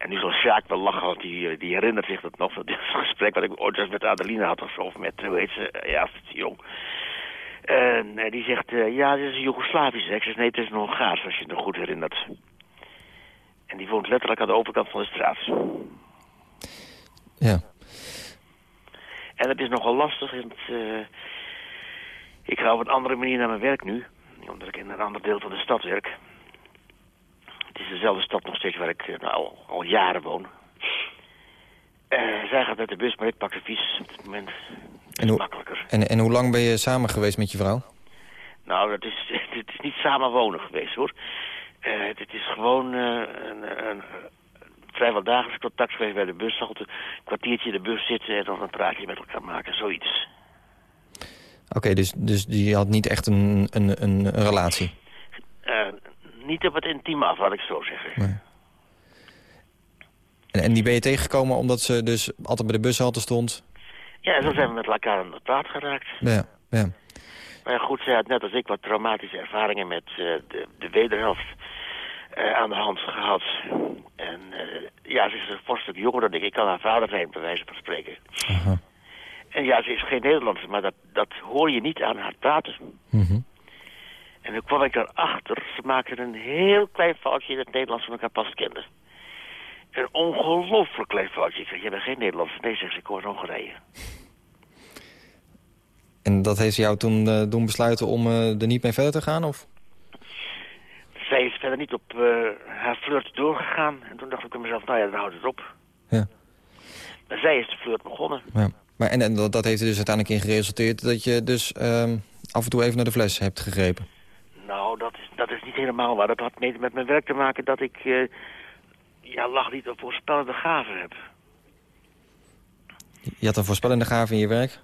En nu zal Sjaak wel lachen, want die, eh, die herinnert zich dat nog. Dat is een gesprek wat ik ooit eens met Adeline had of met, hoe heet ze, eh, ja, jong. En eh, die zegt, eh, ja, dit is een Joegoslavische. Ik zeg, nee, het is een Hongaars, als je het nog goed herinnert. En die woont letterlijk aan de overkant van de straat. Ja. En het is nogal lastig. Eh, ik ga op een andere manier naar mijn werk nu. Omdat ik in een ander deel van de stad werk. Het is dezelfde stad nog steeds waar ik eh, nou, al, jaren woon. Eh, zij gaat met de bus, maar ik pak de fiets op dit moment. En hoe, makkelijker. en, en hoe lang ben je samen geweest met je vrouw? Nou, dat is, het is niet samen wonen geweest hoor. Eh, het is gewoon eh, een, een, vrijwel dagelijks contact geweest bij de bushalte. Een kwartiertje in de bus zitten en dan een praatje met elkaar maken, zoiets. Oké, dus, dus die had niet echt een, een, een relatie? Eh, niet op het intieme af, laat ik zo zeggen. Nee. En, en die ben je tegengekomen omdat ze dus altijd bij de bushalte stond? Ja, en zo zijn we met elkaar aan de praat geraakt. Ja, ja. Maar goed, zij had net als ik wat traumatische ervaringen met eh, de, de wederhelft eh, aan de hand gehad. En eh, ja, ze is een stuk jonger dan ik. Ik kan haar vader zijn, bij wijze van spreken. Aha. En ja, ze is geen Nederlandse, maar dat, dat hoor je niet aan haar praten. Mhm. En toen kwam ik erachter, ze maakten een heel klein foutje in het Nederlands van elkaar pas kenden. Een ongelooflijk klein foutje. Ik zeg, jij bent geen Nederlandse. Nee, zegt ze, ik hoor Hongarije. En dat heeft jou toen eh, doen besluiten om eh, er niet mee verder te gaan? Of? Zij is verder niet op eh, haar flirt doorgegaan. En toen dacht ik bij mezelf, nou ja, dan houdt het op. Ja. Maar zij is de flirt begonnen. ja. Maar, en, en dat, dat heeft er dus uiteindelijk in geresulteerd... dat je dus ehm, af en toe even naar de fles hebt gegrepen. Nou, dat is, dat is niet helemaal waar. Dat had met mijn werk te maken dat ik... eh, ja, lach niet op voorspellende gaven heb. Je had een voorspellende gave in je werk?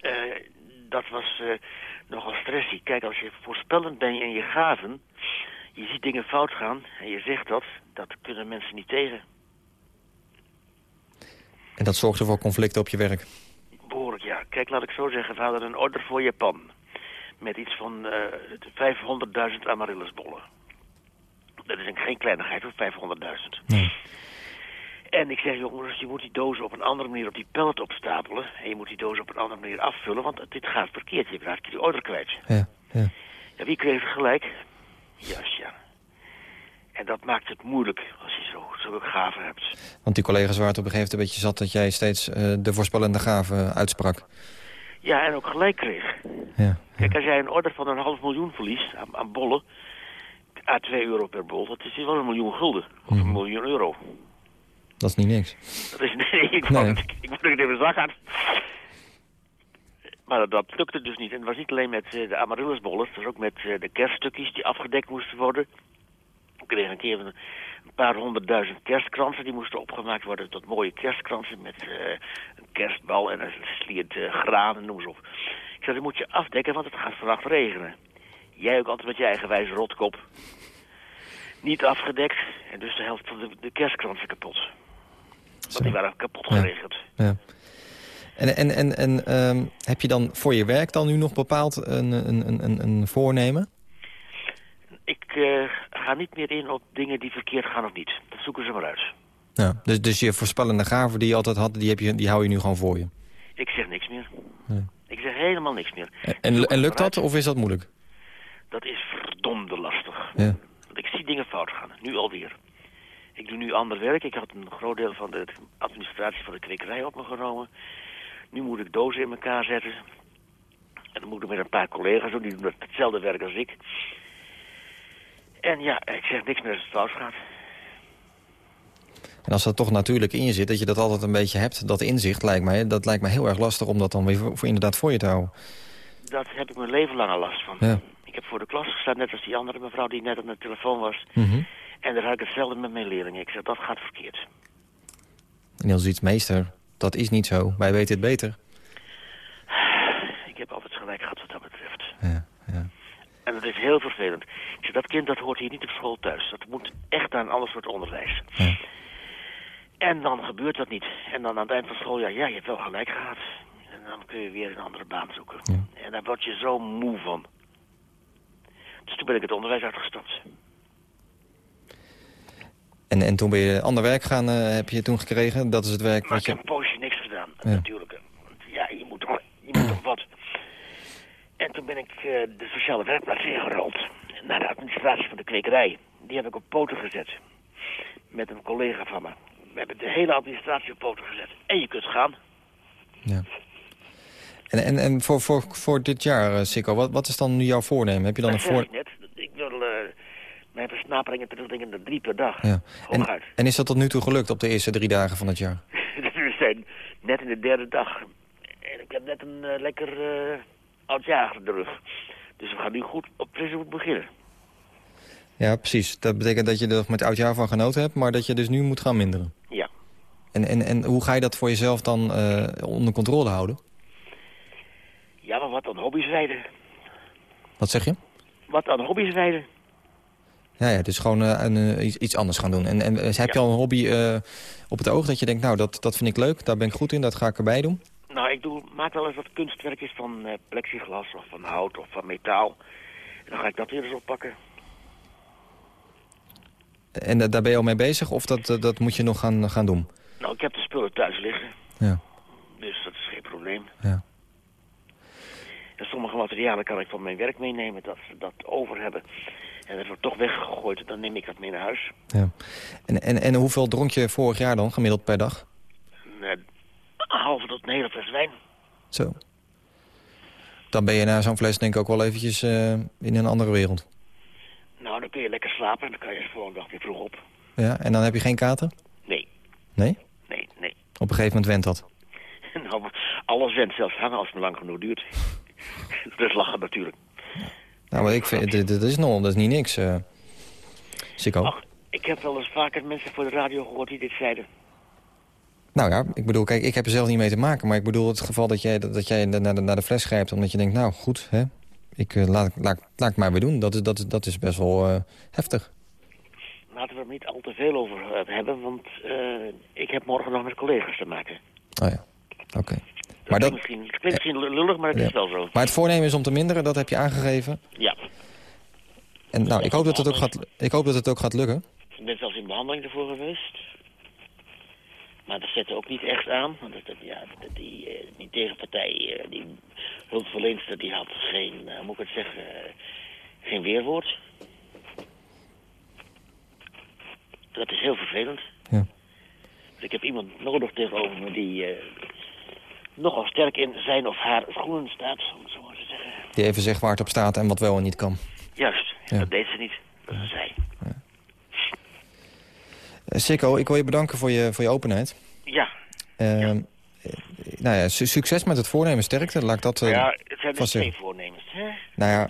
Eh, dat was eh, nogal stressy. Kijk, als je voorspellend bent in je gaven... je ziet dingen fout gaan en je zegt dat... dat kunnen mensen niet tegen. En dat zorgde voor conflicten op je werk? Behoorlijk, ja. Kijk, laat ik zo zeggen. We hadden een order voor Japan. Met iets van eh 500.000 amaryllisbollen. Dat is een, geen kleinigheid hoor, 500.000. Nee. En ik zeg, jongens, je moet die dozen op een andere manier op die pallet opstapelen. En je moet die dozen op een andere manier afvullen, want dit gaat verkeerd. Je raakt die order kwijt. Ja, ja. Ja, wie kreeg gelijk? Juist, ja. En dat maakt het moeilijk als je zo, zulke gaven hebt. Want die collega's waren het op een gegeven moment een beetje zat... dat jij steeds eh, de voorspellende gave uitsprak. Ja, en ook gelijk kreeg. Ja. Kijk, als jij een order van een half miljoen verliest aan, aan bollen... à 2 euro per bol, dat is wel een miljoen gulden. Of een miljoen euro. Dat is niet niks. Dat is, nee, ik Nee. dat ik het even zag aan. Maar dat lukte dus niet. En het was niet alleen met eh, de amaryllisbollen, het was ook met eh, de kerststukjes die afgedekt moesten worden. Ik kreeg een keer een, een paar honderdduizend kerstkransen, die moesten opgemaakt worden tot mooie kerstkransen met eh, een kerstbal en een sliert eh, granen, noem eens op. Ik zei, dat moet je afdekken, want het gaat vannacht regenen. Jij ook altijd met je eigenwijze rotkop. Niet afgedekt en dus de helft van de, de kerstkransen kapot. Want die waren kapot geregend. Ja. En, en, en, en ehm, heb je dan voor je werk dan nu nog bepaald een, een, een, een, een voornemen? Ik eh, ga niet meer in op dingen die verkeerd gaan of niet. Dat zoeken ze maar uit. Ja. Dus, dus je voorspellende gaven die je altijd had, die, heb je, die hou je nu gewoon voor je? Ik zeg niks meer. Ja. Ik zeg helemaal niks meer. En, en, en lukt dat of is dat moeilijk? Dat is verdomde lastig. Ja. Want ik zie dingen fout gaan. Nu alweer. Ik doe nu ander werk. Ik had een groot deel van de administratie van de kwekerij op me genomen. Nu moet ik dozen in elkaar zetten. En dan moet ik met een paar collega's doen. Die doen hetzelfde werk als ik. En ja, ik zeg niks meer als het fout gaat. En als dat toch natuurlijk in je zit, dat je dat altijd een beetje hebt, dat inzicht lijkt mij, dat lijkt mij heel erg lastig om dat dan weer voor, voor inderdaad voor je te houden. Dat heb ik mijn leven lang al last van. Ja. Ik heb voor de klas gestaan, net als die andere mevrouw die net aan de telefoon was. Mhm. En daar had ik hetzelfde met mijn leerlingen. Ik zeg, dat gaat verkeerd. En dan zoiets, meester, dat is niet zo. Wij weten het beter. Ik heb altijd gelijk gehad wat dat betreft. Ja. En dat is heel vervelend. Ik zeg, dat kind dat hoort hier niet op school thuis. Dat moet echt naar een ander soort onderwijs. Ja. En dan gebeurt dat niet. En dan aan het eind van het schooljaar, ja, je hebt wel gelijk gehad. En dan kun je weer een andere baan zoeken. Ja. En daar word je zo moe van. Dus toen ben ik het onderwijs uitgestapt. En, en toen ben je ander werk gaan, eh, heb je toen gekregen. Dat is het werk Maar wat ik je... heb een poosje niks gedaan, Ja. natuurlijk. Want ja, je moet toch, je moet toch wat. En toen ben ik eh, de sociale werkplaats ingerold. Naar de administratie van de kwekerij. Die heb ik op poten gezet. Met een collega van me. We hebben de hele administratie op poten gezet. En je kunt gaan. Ja. En, en, en voor, voor, voor dit jaar, uh, Sikko, wat, wat is dan nu jouw voornemen? Heb je dan Dat een voor... ik net. Ik wil uh, mijn versnaperingen terugdringen naar drie per dag. Ja. En, en is dat tot nu toe gelukt op de eerste drie dagen van het jaar? We zijn net in de derde dag. En ik heb net een lekker oud jaar achter de rug. Dus we gaan nu goed op goed beginnen. Ja, precies. Dat betekent dat je er met oud jaar van genoten hebt... maar dat je dus nu moet gaan minderen. Ja. En, en, en hoe ga je dat voor jezelf dan uh, onder controle houden? Ja, maar wat aan hobby's wijden. Wat zeg je? Wat aan hobby's wijden. Ja, ja dus gewoon uh, een, uh, iets, iets anders gaan doen. En, en heb ja. je al een hobby uh, op het oog dat je denkt... nou, dat, dat vind ik leuk, daar ben ik goed in, dat ga ik erbij doen? Nou, ik doe, maak wel eens wat kunstwerkjes van uh, plexiglas of van hout of van metaal. En dan ga ik dat weer eens oppakken. En uh, daar ben je al mee bezig of dat, uh, dat moet je nog gaan, gaan doen? Nou, ik heb de spullen thuis liggen. Ja. Dus dat is geen probleem. Ja. En sommige materialen kan ik van mijn werk meenemen, dat ze dat over hebben. En dat wordt toch weggegooid, dan neem ik dat mee naar huis. Ja. En, en, en hoeveel dronk je vorig jaar dan, gemiddeld per dag? Een, halve tot een hele fles wijn. Zo. Dan ben je na zo'n fles denk ik ook wel eventjes uh, in een andere wereld. Nou, dan kun je lekker slapen en dan kan je de volgende dag weer vroeg op. Ja, en dan heb je geen kater? Nee. Nee? Nee, nee. Op een gegeven moment went dat? nou, alles went zelfs hangen als het lang genoeg duurt. dat is lachen natuurlijk. Nou, maar ik vind, dit, dit is nog, dat is niet niks. Uh, Sikko. Ach, ik heb wel eens vaker mensen voor de radio gehoord die dit zeiden. Nou ja, ik bedoel, kijk, ik heb er zelf niet mee te maken. Maar ik bedoel het geval dat jij, dat, dat jij naar, de, naar de fles grijpt... omdat je denkt, nou goed, hè, ik, uh, laat, laat, laat ik maar weer doen. Dat is, dat, dat is best wel uh, heftig. Laten we er niet al te veel over hebben... want ik heb morgen nog met collega's te maken. Oh ja, oké. Okay. Maar dat misschien, het klinkt misschien lullig, maar het ja. is wel zo. Maar het voornemen is om te minderen, dat heb je aangegeven? Ja. En nou, ik hoop dat het ook gaat, ik hoop dat het ook gaat lukken. Ik ben zelfs in behandeling ervoor geweest. Maar dat zette ook niet echt aan. Want dat, ja, die, die tegenpartij, die hulpverleenster, die had geen, hoe moet ik het zeggen, geen weerwoord. Dat is heel vervelend. Ja. Dus ik heb iemand nodig tegenover me die uh, nogal sterk in zijn of haar schoenen staat, om het zo maar te zeggen. Die even zegt waar het op staat en wat wel en niet kan. Juist, ja. dat deed ze niet. Dat is zij. Ja. Uh, Sikko, ik wil je bedanken voor je, voor je openheid. Ja. Uh, ja. nou ja, su- succes met het voornemen, sterkte. Laat ik dat eh, ja, het zijn dus twee voornemens, hè? Nou ja,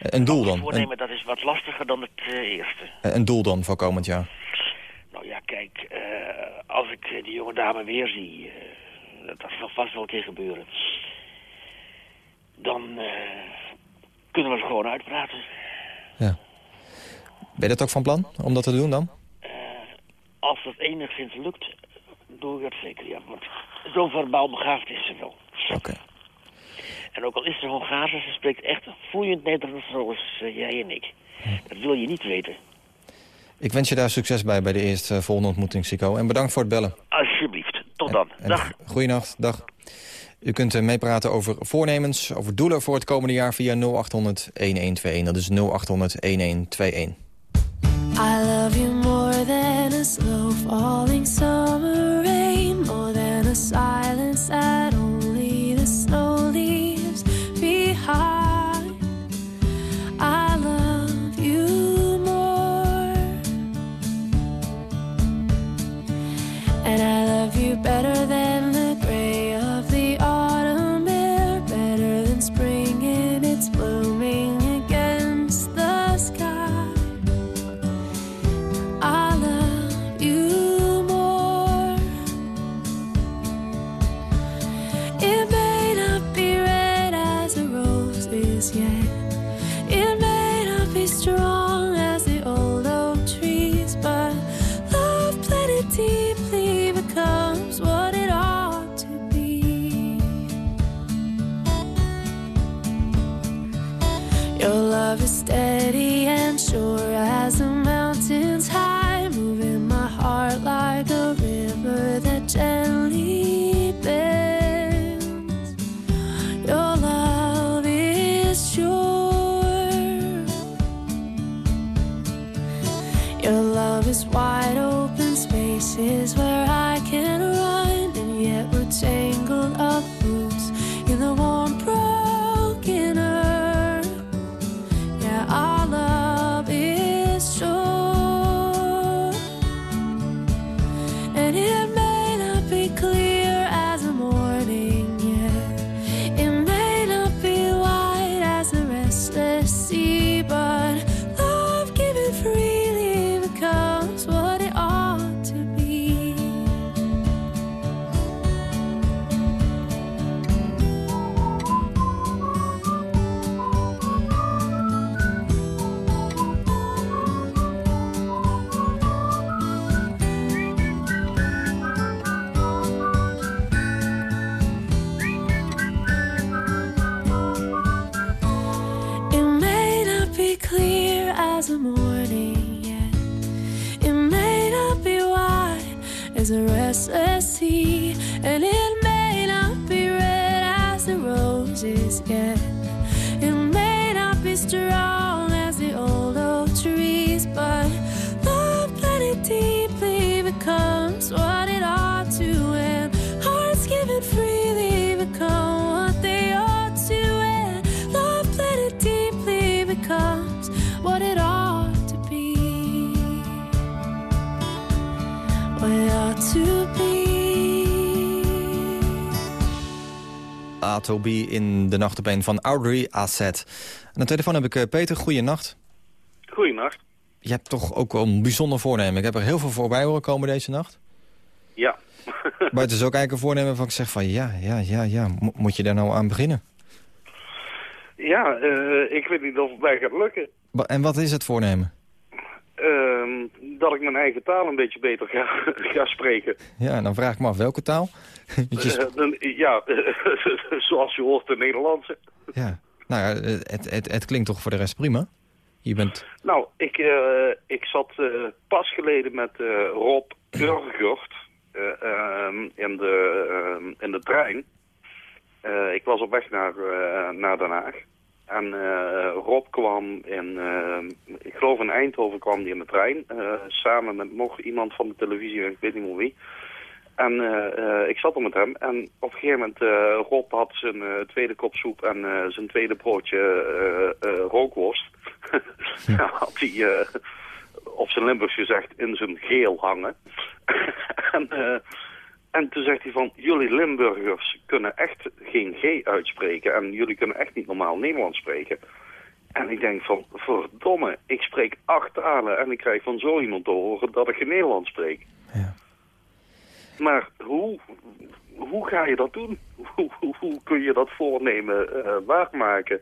een doel dan. Een, Voornemen, dat is wat lastiger dan het eh, eerste. een doel dan voor komend jaar. Nou ja, kijk, eh, als ik eh, die jonge dame weer zie, eh, dat, zal vast wel een keer gebeuren, dan eh, kunnen we het gewoon uitpraten. Ben je dat ook van plan, om dat te doen dan? Als dat enigszins lukt, doe ik dat zeker, ja. Want zo verbaal begaafd is ze wel. Oké. En ook al is ze Hongaarse, ze spreekt echt vloeiend Nederlands zoals eh, jij en ik. Dat wil je niet weten. Ik wens je daar succes bij, bij de eerste eh, volgende ontmoeting, Sico. En bedankt voor het bellen. Alsjeblieft. Tot dan. En Dag. Goeienacht, dag. U kunt eh, meepraten over voornemens, over doelen voor het komende jaar via 0800-1121. Dat is 0800-1121. I love you to in de nacht op een van Audrey Asset. Aan de telefoon heb ik eh, Peter. Goeienacht. Goeienacht. Je hebt toch ook wel een bijzonder voornemen. Ik heb er heel veel voorbij horen komen deze nacht. Ja. Maar het is ook eigenlijk een voornemen waarvan ik zeg van ja, ja, ja, ja. Mo- moet je daar nou aan beginnen? Ja, eh, ik weet niet of het mij gaat lukken. Wa- En wat is het voornemen? Ehm, dat ik mijn eigen taal een beetje beter ga, ga spreken. Ja, dan vraag ik me af welke taal? Eh, ja, zoals je hoort de Nederlandse. ja. Nou ja, eh, het, het, het klinkt toch voor de rest prima? Je bent... Nou, ik, eh, ik zat pas geleden met Rob Urgurt eh, ehm, in, de, ehm, in de trein. Ik was op weg naar, naar Den Haag. En eh, Rob kwam in, ehm, ik geloof in Eindhoven kwam die in de trein. eh, samen met nog iemand van de televisie, ik weet niet meer wie. En eh, eh, ik zat er met hem en op een gegeven moment, eh, Rob had zijn eh, tweede kop soep en eh, zijn tweede broodje eh, eh, rookworst. Ja, had hij eh, op zijn Limburgs gezegd in zijn geel hangen. en eh, En toen zegt hij van, jullie Limburgers kunnen echt geen G uitspreken en jullie kunnen echt niet normaal Nederlands spreken. En ik denk van, verdomme, ik spreek acht talen en ik krijg van zo iemand te horen dat ik geen Nederlands spreek. Ja. Maar hoe, hoe ga je dat doen? Hoe, hoe, hoe kun je dat voornemen eh waarmaken?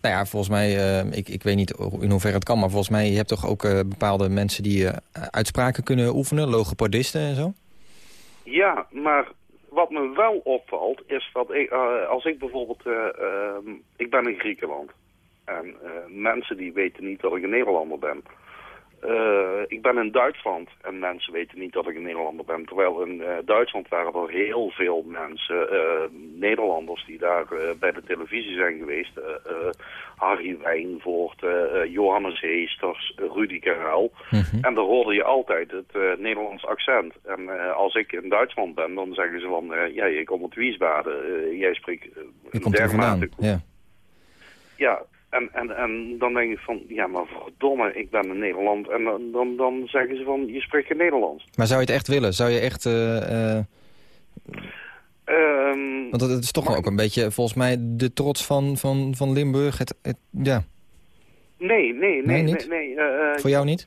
Nou ja, volgens mij, eh, ik, ik weet niet in hoeverre het kan... maar volgens mij, je hebt toch ook eh, bepaalde mensen die uitspraken kunnen oefenen... logopedisten en zo? Ja, maar wat me wel opvalt is dat ik, eh, als ik bijvoorbeeld... eh, ehm, ik ben in Griekenland. En eh, mensen die weten niet dat ik een Nederlander ben. Eh, ik ben in Duitsland en mensen weten niet dat ik een Nederlander ben. Terwijl in eh, Duitsland waren er heel veel mensen, eh, Nederlanders, die daar bij de televisie zijn geweest. Harry Wijnvoort, Johannes Heesters, Rudy Karel. En daar hoorde je altijd het Nederlands accent. En als ik in Duitsland ben, dan zeggen ze van... ja, je komt uit Wiesbaden, jij spreekt uh, Je komt er vandaan, ja. Ja, en, en, en dan denk ik van... Ja, maar verdomme, ik ben in Nederland. En dan, dan, dan zeggen ze van, je spreekt geen Nederlands. Maar zou je het echt willen? Zou je echt... eh, eh, Ehm, want het is toch ook een beetje, volgens mij, de trots van, van, van Limburg. Het, het, ja. nee, nee, nee. Nee, nee, eh, Voor jou niet?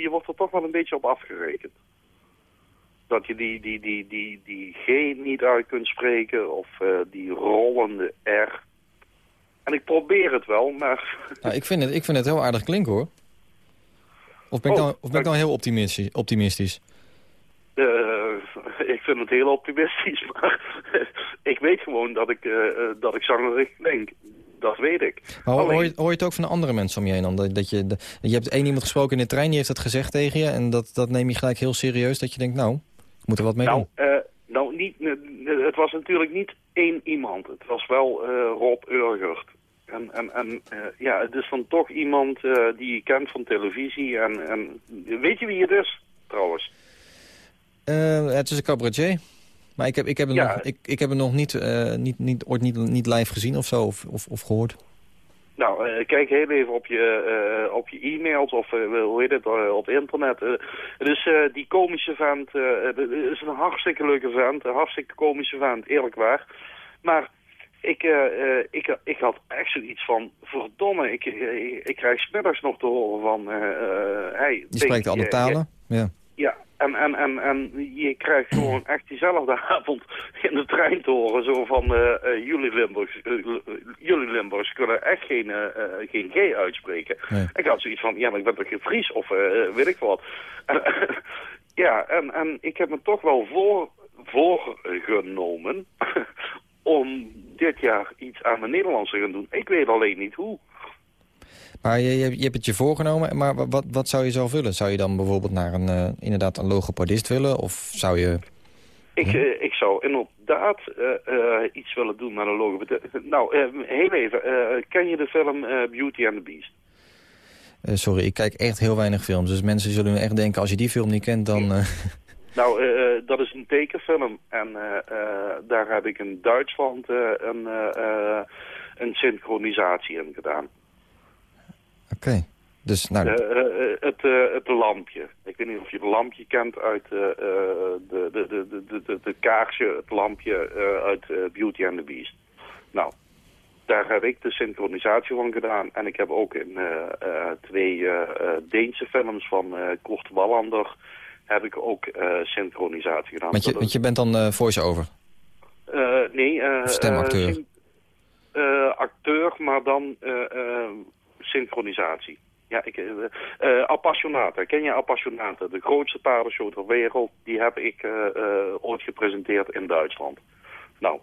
je wordt er toch wel een beetje op afgerekend. Dat je die, die, die, die, die G niet uit kunt spreken of die rollende R. En ik probeer het wel, maar... Nou, ik, vind het, ik vind het heel aardig klinken, hoor. Of ben ik, Oh, dan, of ben ik dan heel optimistisch? optimistisch? Eh, ik vind het heel optimistisch, maar ik weet gewoon dat ik, eh, dat ik zangerig klink. Dat weet ik. Maar hoor, Alleen- hoor, je, het ook van de andere mensen om je heen dan? Dat, je, je hebt één iemand gesproken in de trein, die heeft dat gezegd tegen je... en dat, dat neem je gelijk heel serieus, dat je denkt, nou, ik moet er wat mee Nou, doen. nou niet, het was natuurlijk niet één iemand. Het was wel Rob Urgert. En, en, en eh, ja, het is dan toch iemand eh, die je kent van televisie. En, en weet je wie het is, trouwens? Eh, het is een cabaretier. Maar ik heb, ik heb hem Ja. nog, ik, ik heb hem nog niet, niet, niet, ooit niet, niet live gezien of zo, of, of, of gehoord. Nou, eh, kijk heel even op je, op je e-mails of hoe heet het, op internet. Dus die komische vent, het is een hartstikke leuke vent, een hartstikke komische vent, eerlijk waar. Maar ik, eh, eh, ik, ik had echt zoiets van, verdomme, ik, ik, ik krijg smiddags nog te horen van... eh eh, hey, Die spreekt alle je- talen. Ja. ja, en, en, en, en je krijgt gewoon echt diezelfde avond in de trein te horen. Zo van, eh, eh, jullie, Limburgs, eh, jullie Limburgs kunnen echt geen, eh, eh, geen G uitspreken. Nee. Ik had zoiets van, ja, maar ik ben toch geen Fries of eh, weet ik wat. En, ja, en, en ik heb me toch wel voor, voorgenomen om iets aan mijn Nederlands te gaan doen. Ik weet alleen niet hoe. Maar je, je, je hebt het je voorgenomen, maar wa- wat, wat zou je zelf willen? Zou je dan bijvoorbeeld naar een, eh, inderdaad een logopedist willen? Of zou je... Ik, eh, ik zou inderdaad eh, iets willen doen met een logopedist. Nou, heel even. ken je de film Beauty and the Beast? sorry, ik kijk echt heel weinig films. Dus mensen zullen echt denken, als je die film niet kent, dan... Nou, eh, eh, dat is een tekenfilm. En eh, daar heb ik in Duitsland een, een synchronisatie in gedaan. Oké. Dus, nou, het, eh, het lampje. Ik weet niet of je het lampje kent uit de, de, de, de, de, de, kaarsje, het lampje uit Beauty and the Beast. Nou, daar heb ik de synchronisatie van gedaan. En ik heb ook in twee eh, Deense films van Kort Wallander heb ik ook eh, synchronisatie gedaan. want, je, want je bent dan eh, voice-over. eh, nee, stemacteur. acteur, maar dan synchronisatie. Ja, ik, eh, Appassionata. Ken je Appassionata? De grootste paardenshow ter wereld. Die heb ik ooit gepresenteerd in Duitsland. Nou,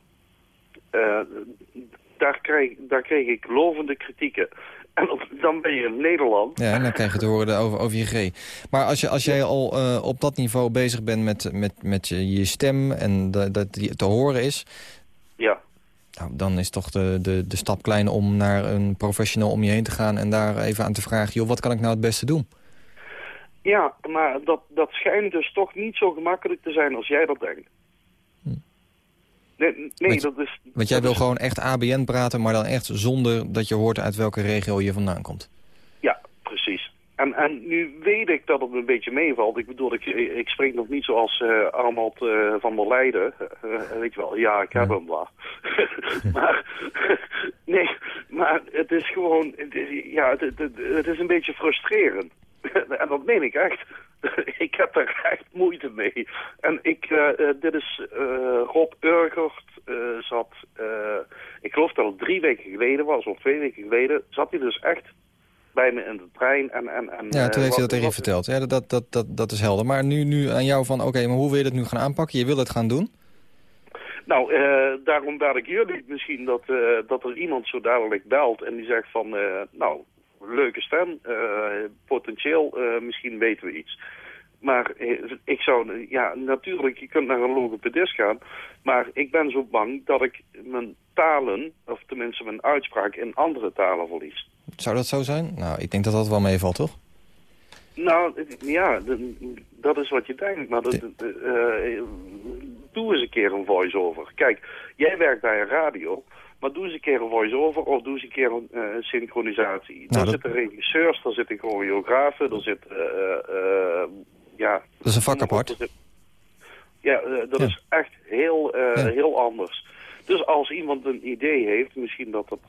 daar, kreeg, daar kreeg ik lovende kritieken. En op- dan ben je in Nederland. Ja, en dan krijg je te horen over, over je G. Maar als, je, als jij al eh, op dat niveau bezig bent met, met, met je, je stem en de- dat die te horen is... Ja. Nou, dan is toch de, de, de stap klein om naar een professional om je heen te gaan... en daar even aan te vragen, joh, wat kan ik nou het beste doen? Ja, maar dat, dat schijnt dus toch niet zo gemakkelijk te zijn als jij dat denkt. Nee, nee Want- dat is... Want jij wil is- gewoon echt ABN praten, maar dan echt zonder dat je hoort uit welke regio je vandaan komt. Ja, precies. En, en nu weet ik dat het een beetje meevalt. Ik bedoel, ik, ik spring nog niet zoals uh, Arnold uh, van der Leijden. Uh, weet je wel, ja, ik heb hem wel. maar, nee, maar het is gewoon, het is, ja, het, het, het is een beetje frustrerend. en dat meen ik echt. ik heb er echt moeite mee. En ik, uh, dit is uh, Rob Urgert zat, ik geloof dat het drie weken geleden was, of twee weken geleden, zat hij dus echt bij me in de trein. En, en, en, ja, toen heeft hij dat tegen je verteld. Ja, dat, dat, dat, dat is helder. Maar nu, nu aan jou van, oké, maar hoe wil je dat nu gaan aanpakken? Je wil het gaan doen? Nou, uh, daarom bel ik jullie misschien dat, uh, dat er iemand zo dadelijk belt en die zegt van, uh, nou, leuke stem, potentieel, misschien weten we iets. Maar ik zou, ja, natuurlijk, je kunt naar een logopedist gaan, maar ik ben zo bang dat ik mijn talen, of tenminste mijn uitspraak, in andere talen verlies. Zou dat zo zijn? Nou, ik denk dat dat wel meevalt, toch? Nou, ja, dat is wat je denkt. Maar dat, uh, doe eens een keer een voice-over. Kijk, jij werkt bij een radio, maar doe eens een keer een voice-over of doe eens een keer een uh, synchronisatie. Nou, daar dat... zitten regisseurs, daar zitten choreografen, daar zit... Uh, ja, dat is een vak apart. Zit, ja, dat ja. is echt heel, ja. heel anders. Dus als iemand een idee heeft, misschien dat dat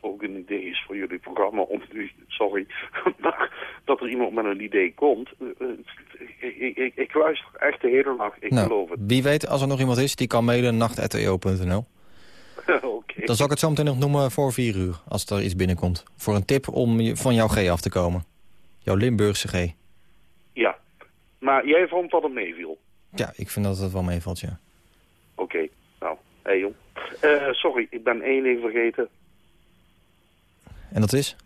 ook een idee is voor jullie programma, om nu, sorry, maar dat er iemand met een idee komt. Ik, ik, ik luister echt de hele nacht, ik nou, geloof het. Wie weet, als er nog iemand is, die kan mailen nacht.eo.nl. okay. Dan zal ik het zo meteen nog noemen voor vier uur, als er iets binnenkomt. Voor een tip om van jouw G af te komen. Jouw Limburgse G. Ja, maar jij vond dat het meeviel? Ja, ik vind dat het wel meevalt, ja. Oké, okay. nou, hé hey, jong. Uh, sorry, ik ben één ding vergeten. En dat is?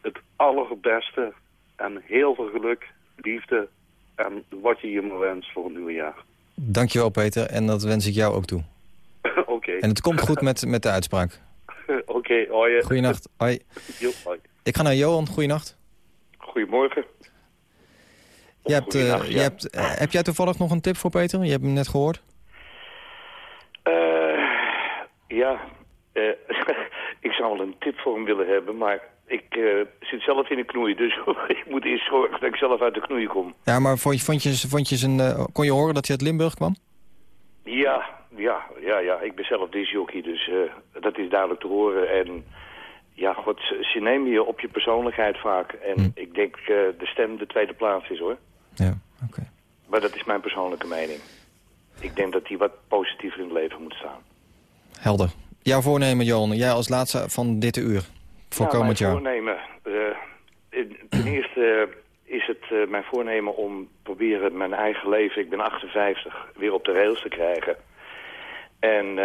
Het allerbeste en heel veel geluk, liefde en wat je je maar wenst voor een nieuwe jaar. Dankjewel Peter en dat wens ik jou ook toe. Okay. En het komt goed met, met de uitspraak. Oké, okay, hoi. Goeienacht. Hoi. Jo, hoi. Ik ga naar Johan, goeienacht. Goedemorgen. Je hebt, uh, je hebt, uh, heb jij toevallig nog een tip voor Peter? Je hebt hem net gehoord. Uh, ja, ik zou wel een tip voor hem willen hebben, maar ik zit zelf in een knoei, dus ik moet eerst zorgen dat ik zelf uit de knoei kom. Ja, maar vond je, vond je, vond je zijn, kon je horen dat hij uit Limburg kwam? Ja, ja, ja, ja. Ik ben zelf disjockey, dus uh, dat is duidelijk te horen. En ja, god, ze nemen je op je persoonlijkheid vaak. En hm. ik denk de stem de tweede plaats is, hoor. Ja, oké. Okay. Maar dat is mijn persoonlijke mening. Ik denk dat hij wat positiever in het leven moet staan. Helder. Jouw voornemen, Johan. Jij als laatste van dit uur. Voor komend jaar. voornemen. Uh, ten eerste uh, is het uh, mijn voornemen om proberen mijn eigen leven, ik ben 58, weer op de rails te krijgen. En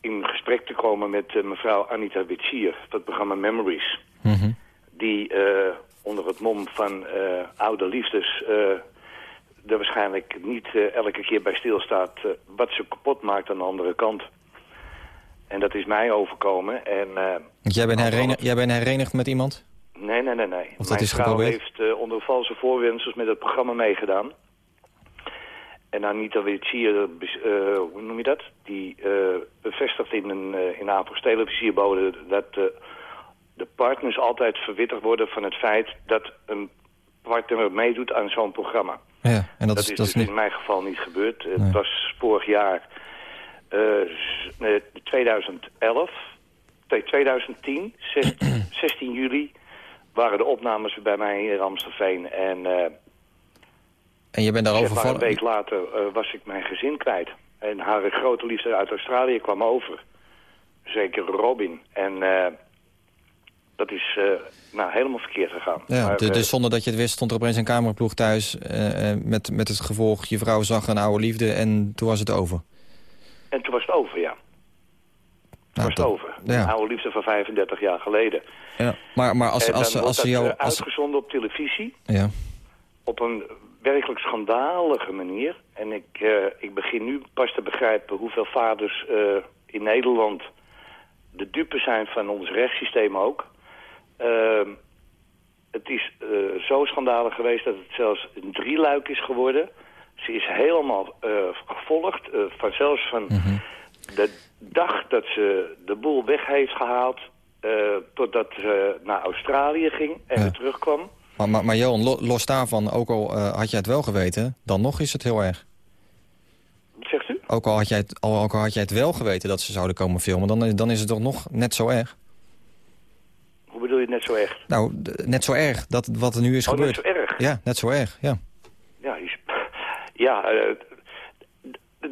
in gesprek te komen met mevrouw Anita Witsier van het programma Memories. Mm -hmm. Die onder het mom van oude liefdes er waarschijnlijk niet elke keer bij stilstaat wat ze kapot maakt aan de andere kant. En dat is mij overkomen. En, jij, bent herenigd, jij bent herenigd met iemand? Nee, nee, nee. nee. Of dat Mijn is geprobeerd? heeft onder valse voorwendsels met het programma meegedaan. En Anita Witsier, uh, hoe noem je dat? Die bevestigt in een in Apels televisiebode dat de partners altijd verwittigd worden van het feit dat een partner meedoet aan zo'n programma. Ja, en dat, dat is, dat dus niet... in mijn geval niet gebeurd. Nee. Het was vorig jaar uh, 2011, nee, 2010, 16, 16, juli, waren de opnames bij mij in Amstelveen. En, uh, en je bent daarover zeg maar, een week later uh, was ik mijn gezin kwijt. En haar grote liefde uit Australië kwam over. Zeker Robin. En uh, dat is nou, helemaal verkeerd gegaan. Ja, maar, dus zonder dat je het wist stond er opeens een kamerploeg thuis... met, met het gevolg, je vrouw zag een oude liefde en toen was het over. En toen was het over, ja. Toen nou, was het over. Ja. Een oude liefde van 35 jaar geleden. Ja, maar, maar als, en als, als, als dat, jou... uh, uitgezonden op televisie. Ja. Op een werkelijk schandalige manier. En ik, uh, ik begin nu pas te begrijpen hoeveel vaders uh, in Nederland de dupe zijn van ons rechtssysteem ook. Ehm, het is zo schandalig geweest dat het zelfs een drieluik is geworden. Ze is helemaal gevolgd, van zelfs van mm -hmm. de dag dat ze de boel weg heeft gehaald... Totdat ze naar Australië ging en Ja. weer terugkwam. Maar, maar, maar Johan, lo- los daarvan, ook al eh, had jij het wel geweten... dan nog is het heel erg. Wat zegt u? Ook al had jij het, al, ook al had jij het wel geweten dat ze zouden komen filmen... dan, dan is het toch nog net zo erg? Hoe bedoel je het net zo echt? Nou, net zo erg, dat wat er nu is Oh, net gebeurd. zo erg? Ja, net zo erg, ja. Ja, is, ja, eh,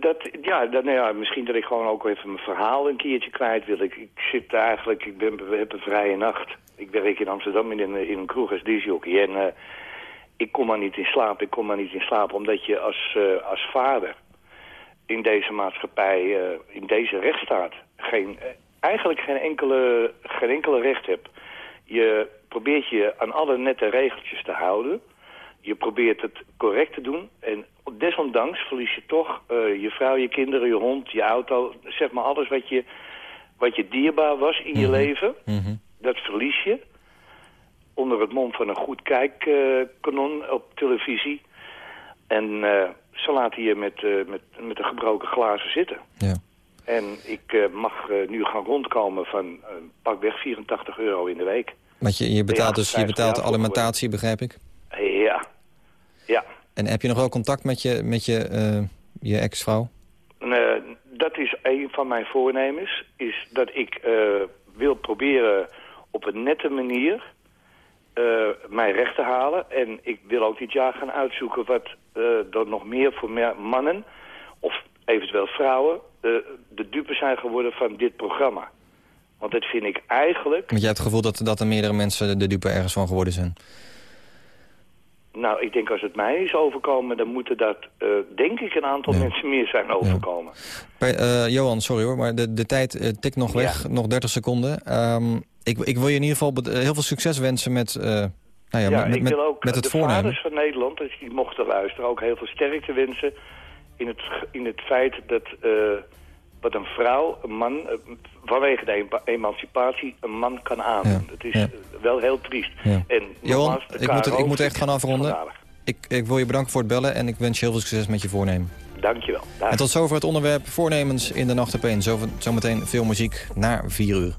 dat, ja, dat, nou ja, misschien dat ik gewoon ook even mijn verhaal een keertje kwijt wil. Ik, ik zit eigenlijk, ik ben, hebben een vrije nacht. Ik werk in Amsterdam in een, in een kroeg als disjockey. En eh, ik kom maar niet in slaap. Ik kom maar niet in slaap omdat je als, eh, als vader in deze maatschappij, eh, in deze rechtsstaat, geen, eigenlijk geen enkele, geen enkele recht hebt. Je probeert je aan alle nette regeltjes te houden. Je probeert het correct te doen. En desondanks verlies je toch je vrouw, je kinderen, je hond, je auto. Zeg maar alles wat je, wat je dierbaar was in je leven. Dat verlies je. Onder het mom van een goed kijkkanon op televisie. En eh, ze laten je met, eh, met, met de gebroken glazen zitten. Ja. En ik eh, mag eh, nu gaan rondkomen van pakweg 84 euro in de week. Want je, je betaalt dus je betaalt 50 jaar alimentatie, begrijp ik? Ja. Ja. En heb je nog wel contact met je, met je, eh, je ex-vrouw? Eh, dat is een van mijn voornemens. Is dat ik eh, wil proberen op een nette manier eh, mijn recht te halen. En ik wil ook dit jaar gaan uitzoeken wat eh, er nog meer voor meer mannen... of eventueel vrouwen eh, de dupe zijn geworden van dit programma. Want dat vind ik eigenlijk... Want jij hebt het gevoel dat, dat er meerdere mensen de dupe ergens van geworden zijn. Nou, ik denk als het mij is overkomen... dan moeten dat, denk ik, een aantal mensen meer zijn overkomen. Johan, sorry hoor, maar de, de tijd tikt nog weg. Nog 30 seconden. Ehm, ik, ik wil je in ieder geval be- heel veel succes wensen met, eh, nou ja, Ja, met, ik met, wil ook met het de voornemen. vaders van Nederland, als die mochten luisteren, ook heel veel sterkte wensen in het, in het feit dat eh, wat een vrouw, een man, eh, vanwege de emancipatie, een man kan aandoen. Het is ja. eh, wel heel triest. Ja. En Johan, ik moet, het- ik moet echt gaan afronden. Ik, ik wil je bedanken voor het bellen en ik wens je heel veel succes met je voornemen. Dankjewel. Dag. En tot zover het onderwerp voornemens in de nacht op één. Zo, zometeen veel muziek na 4 uur.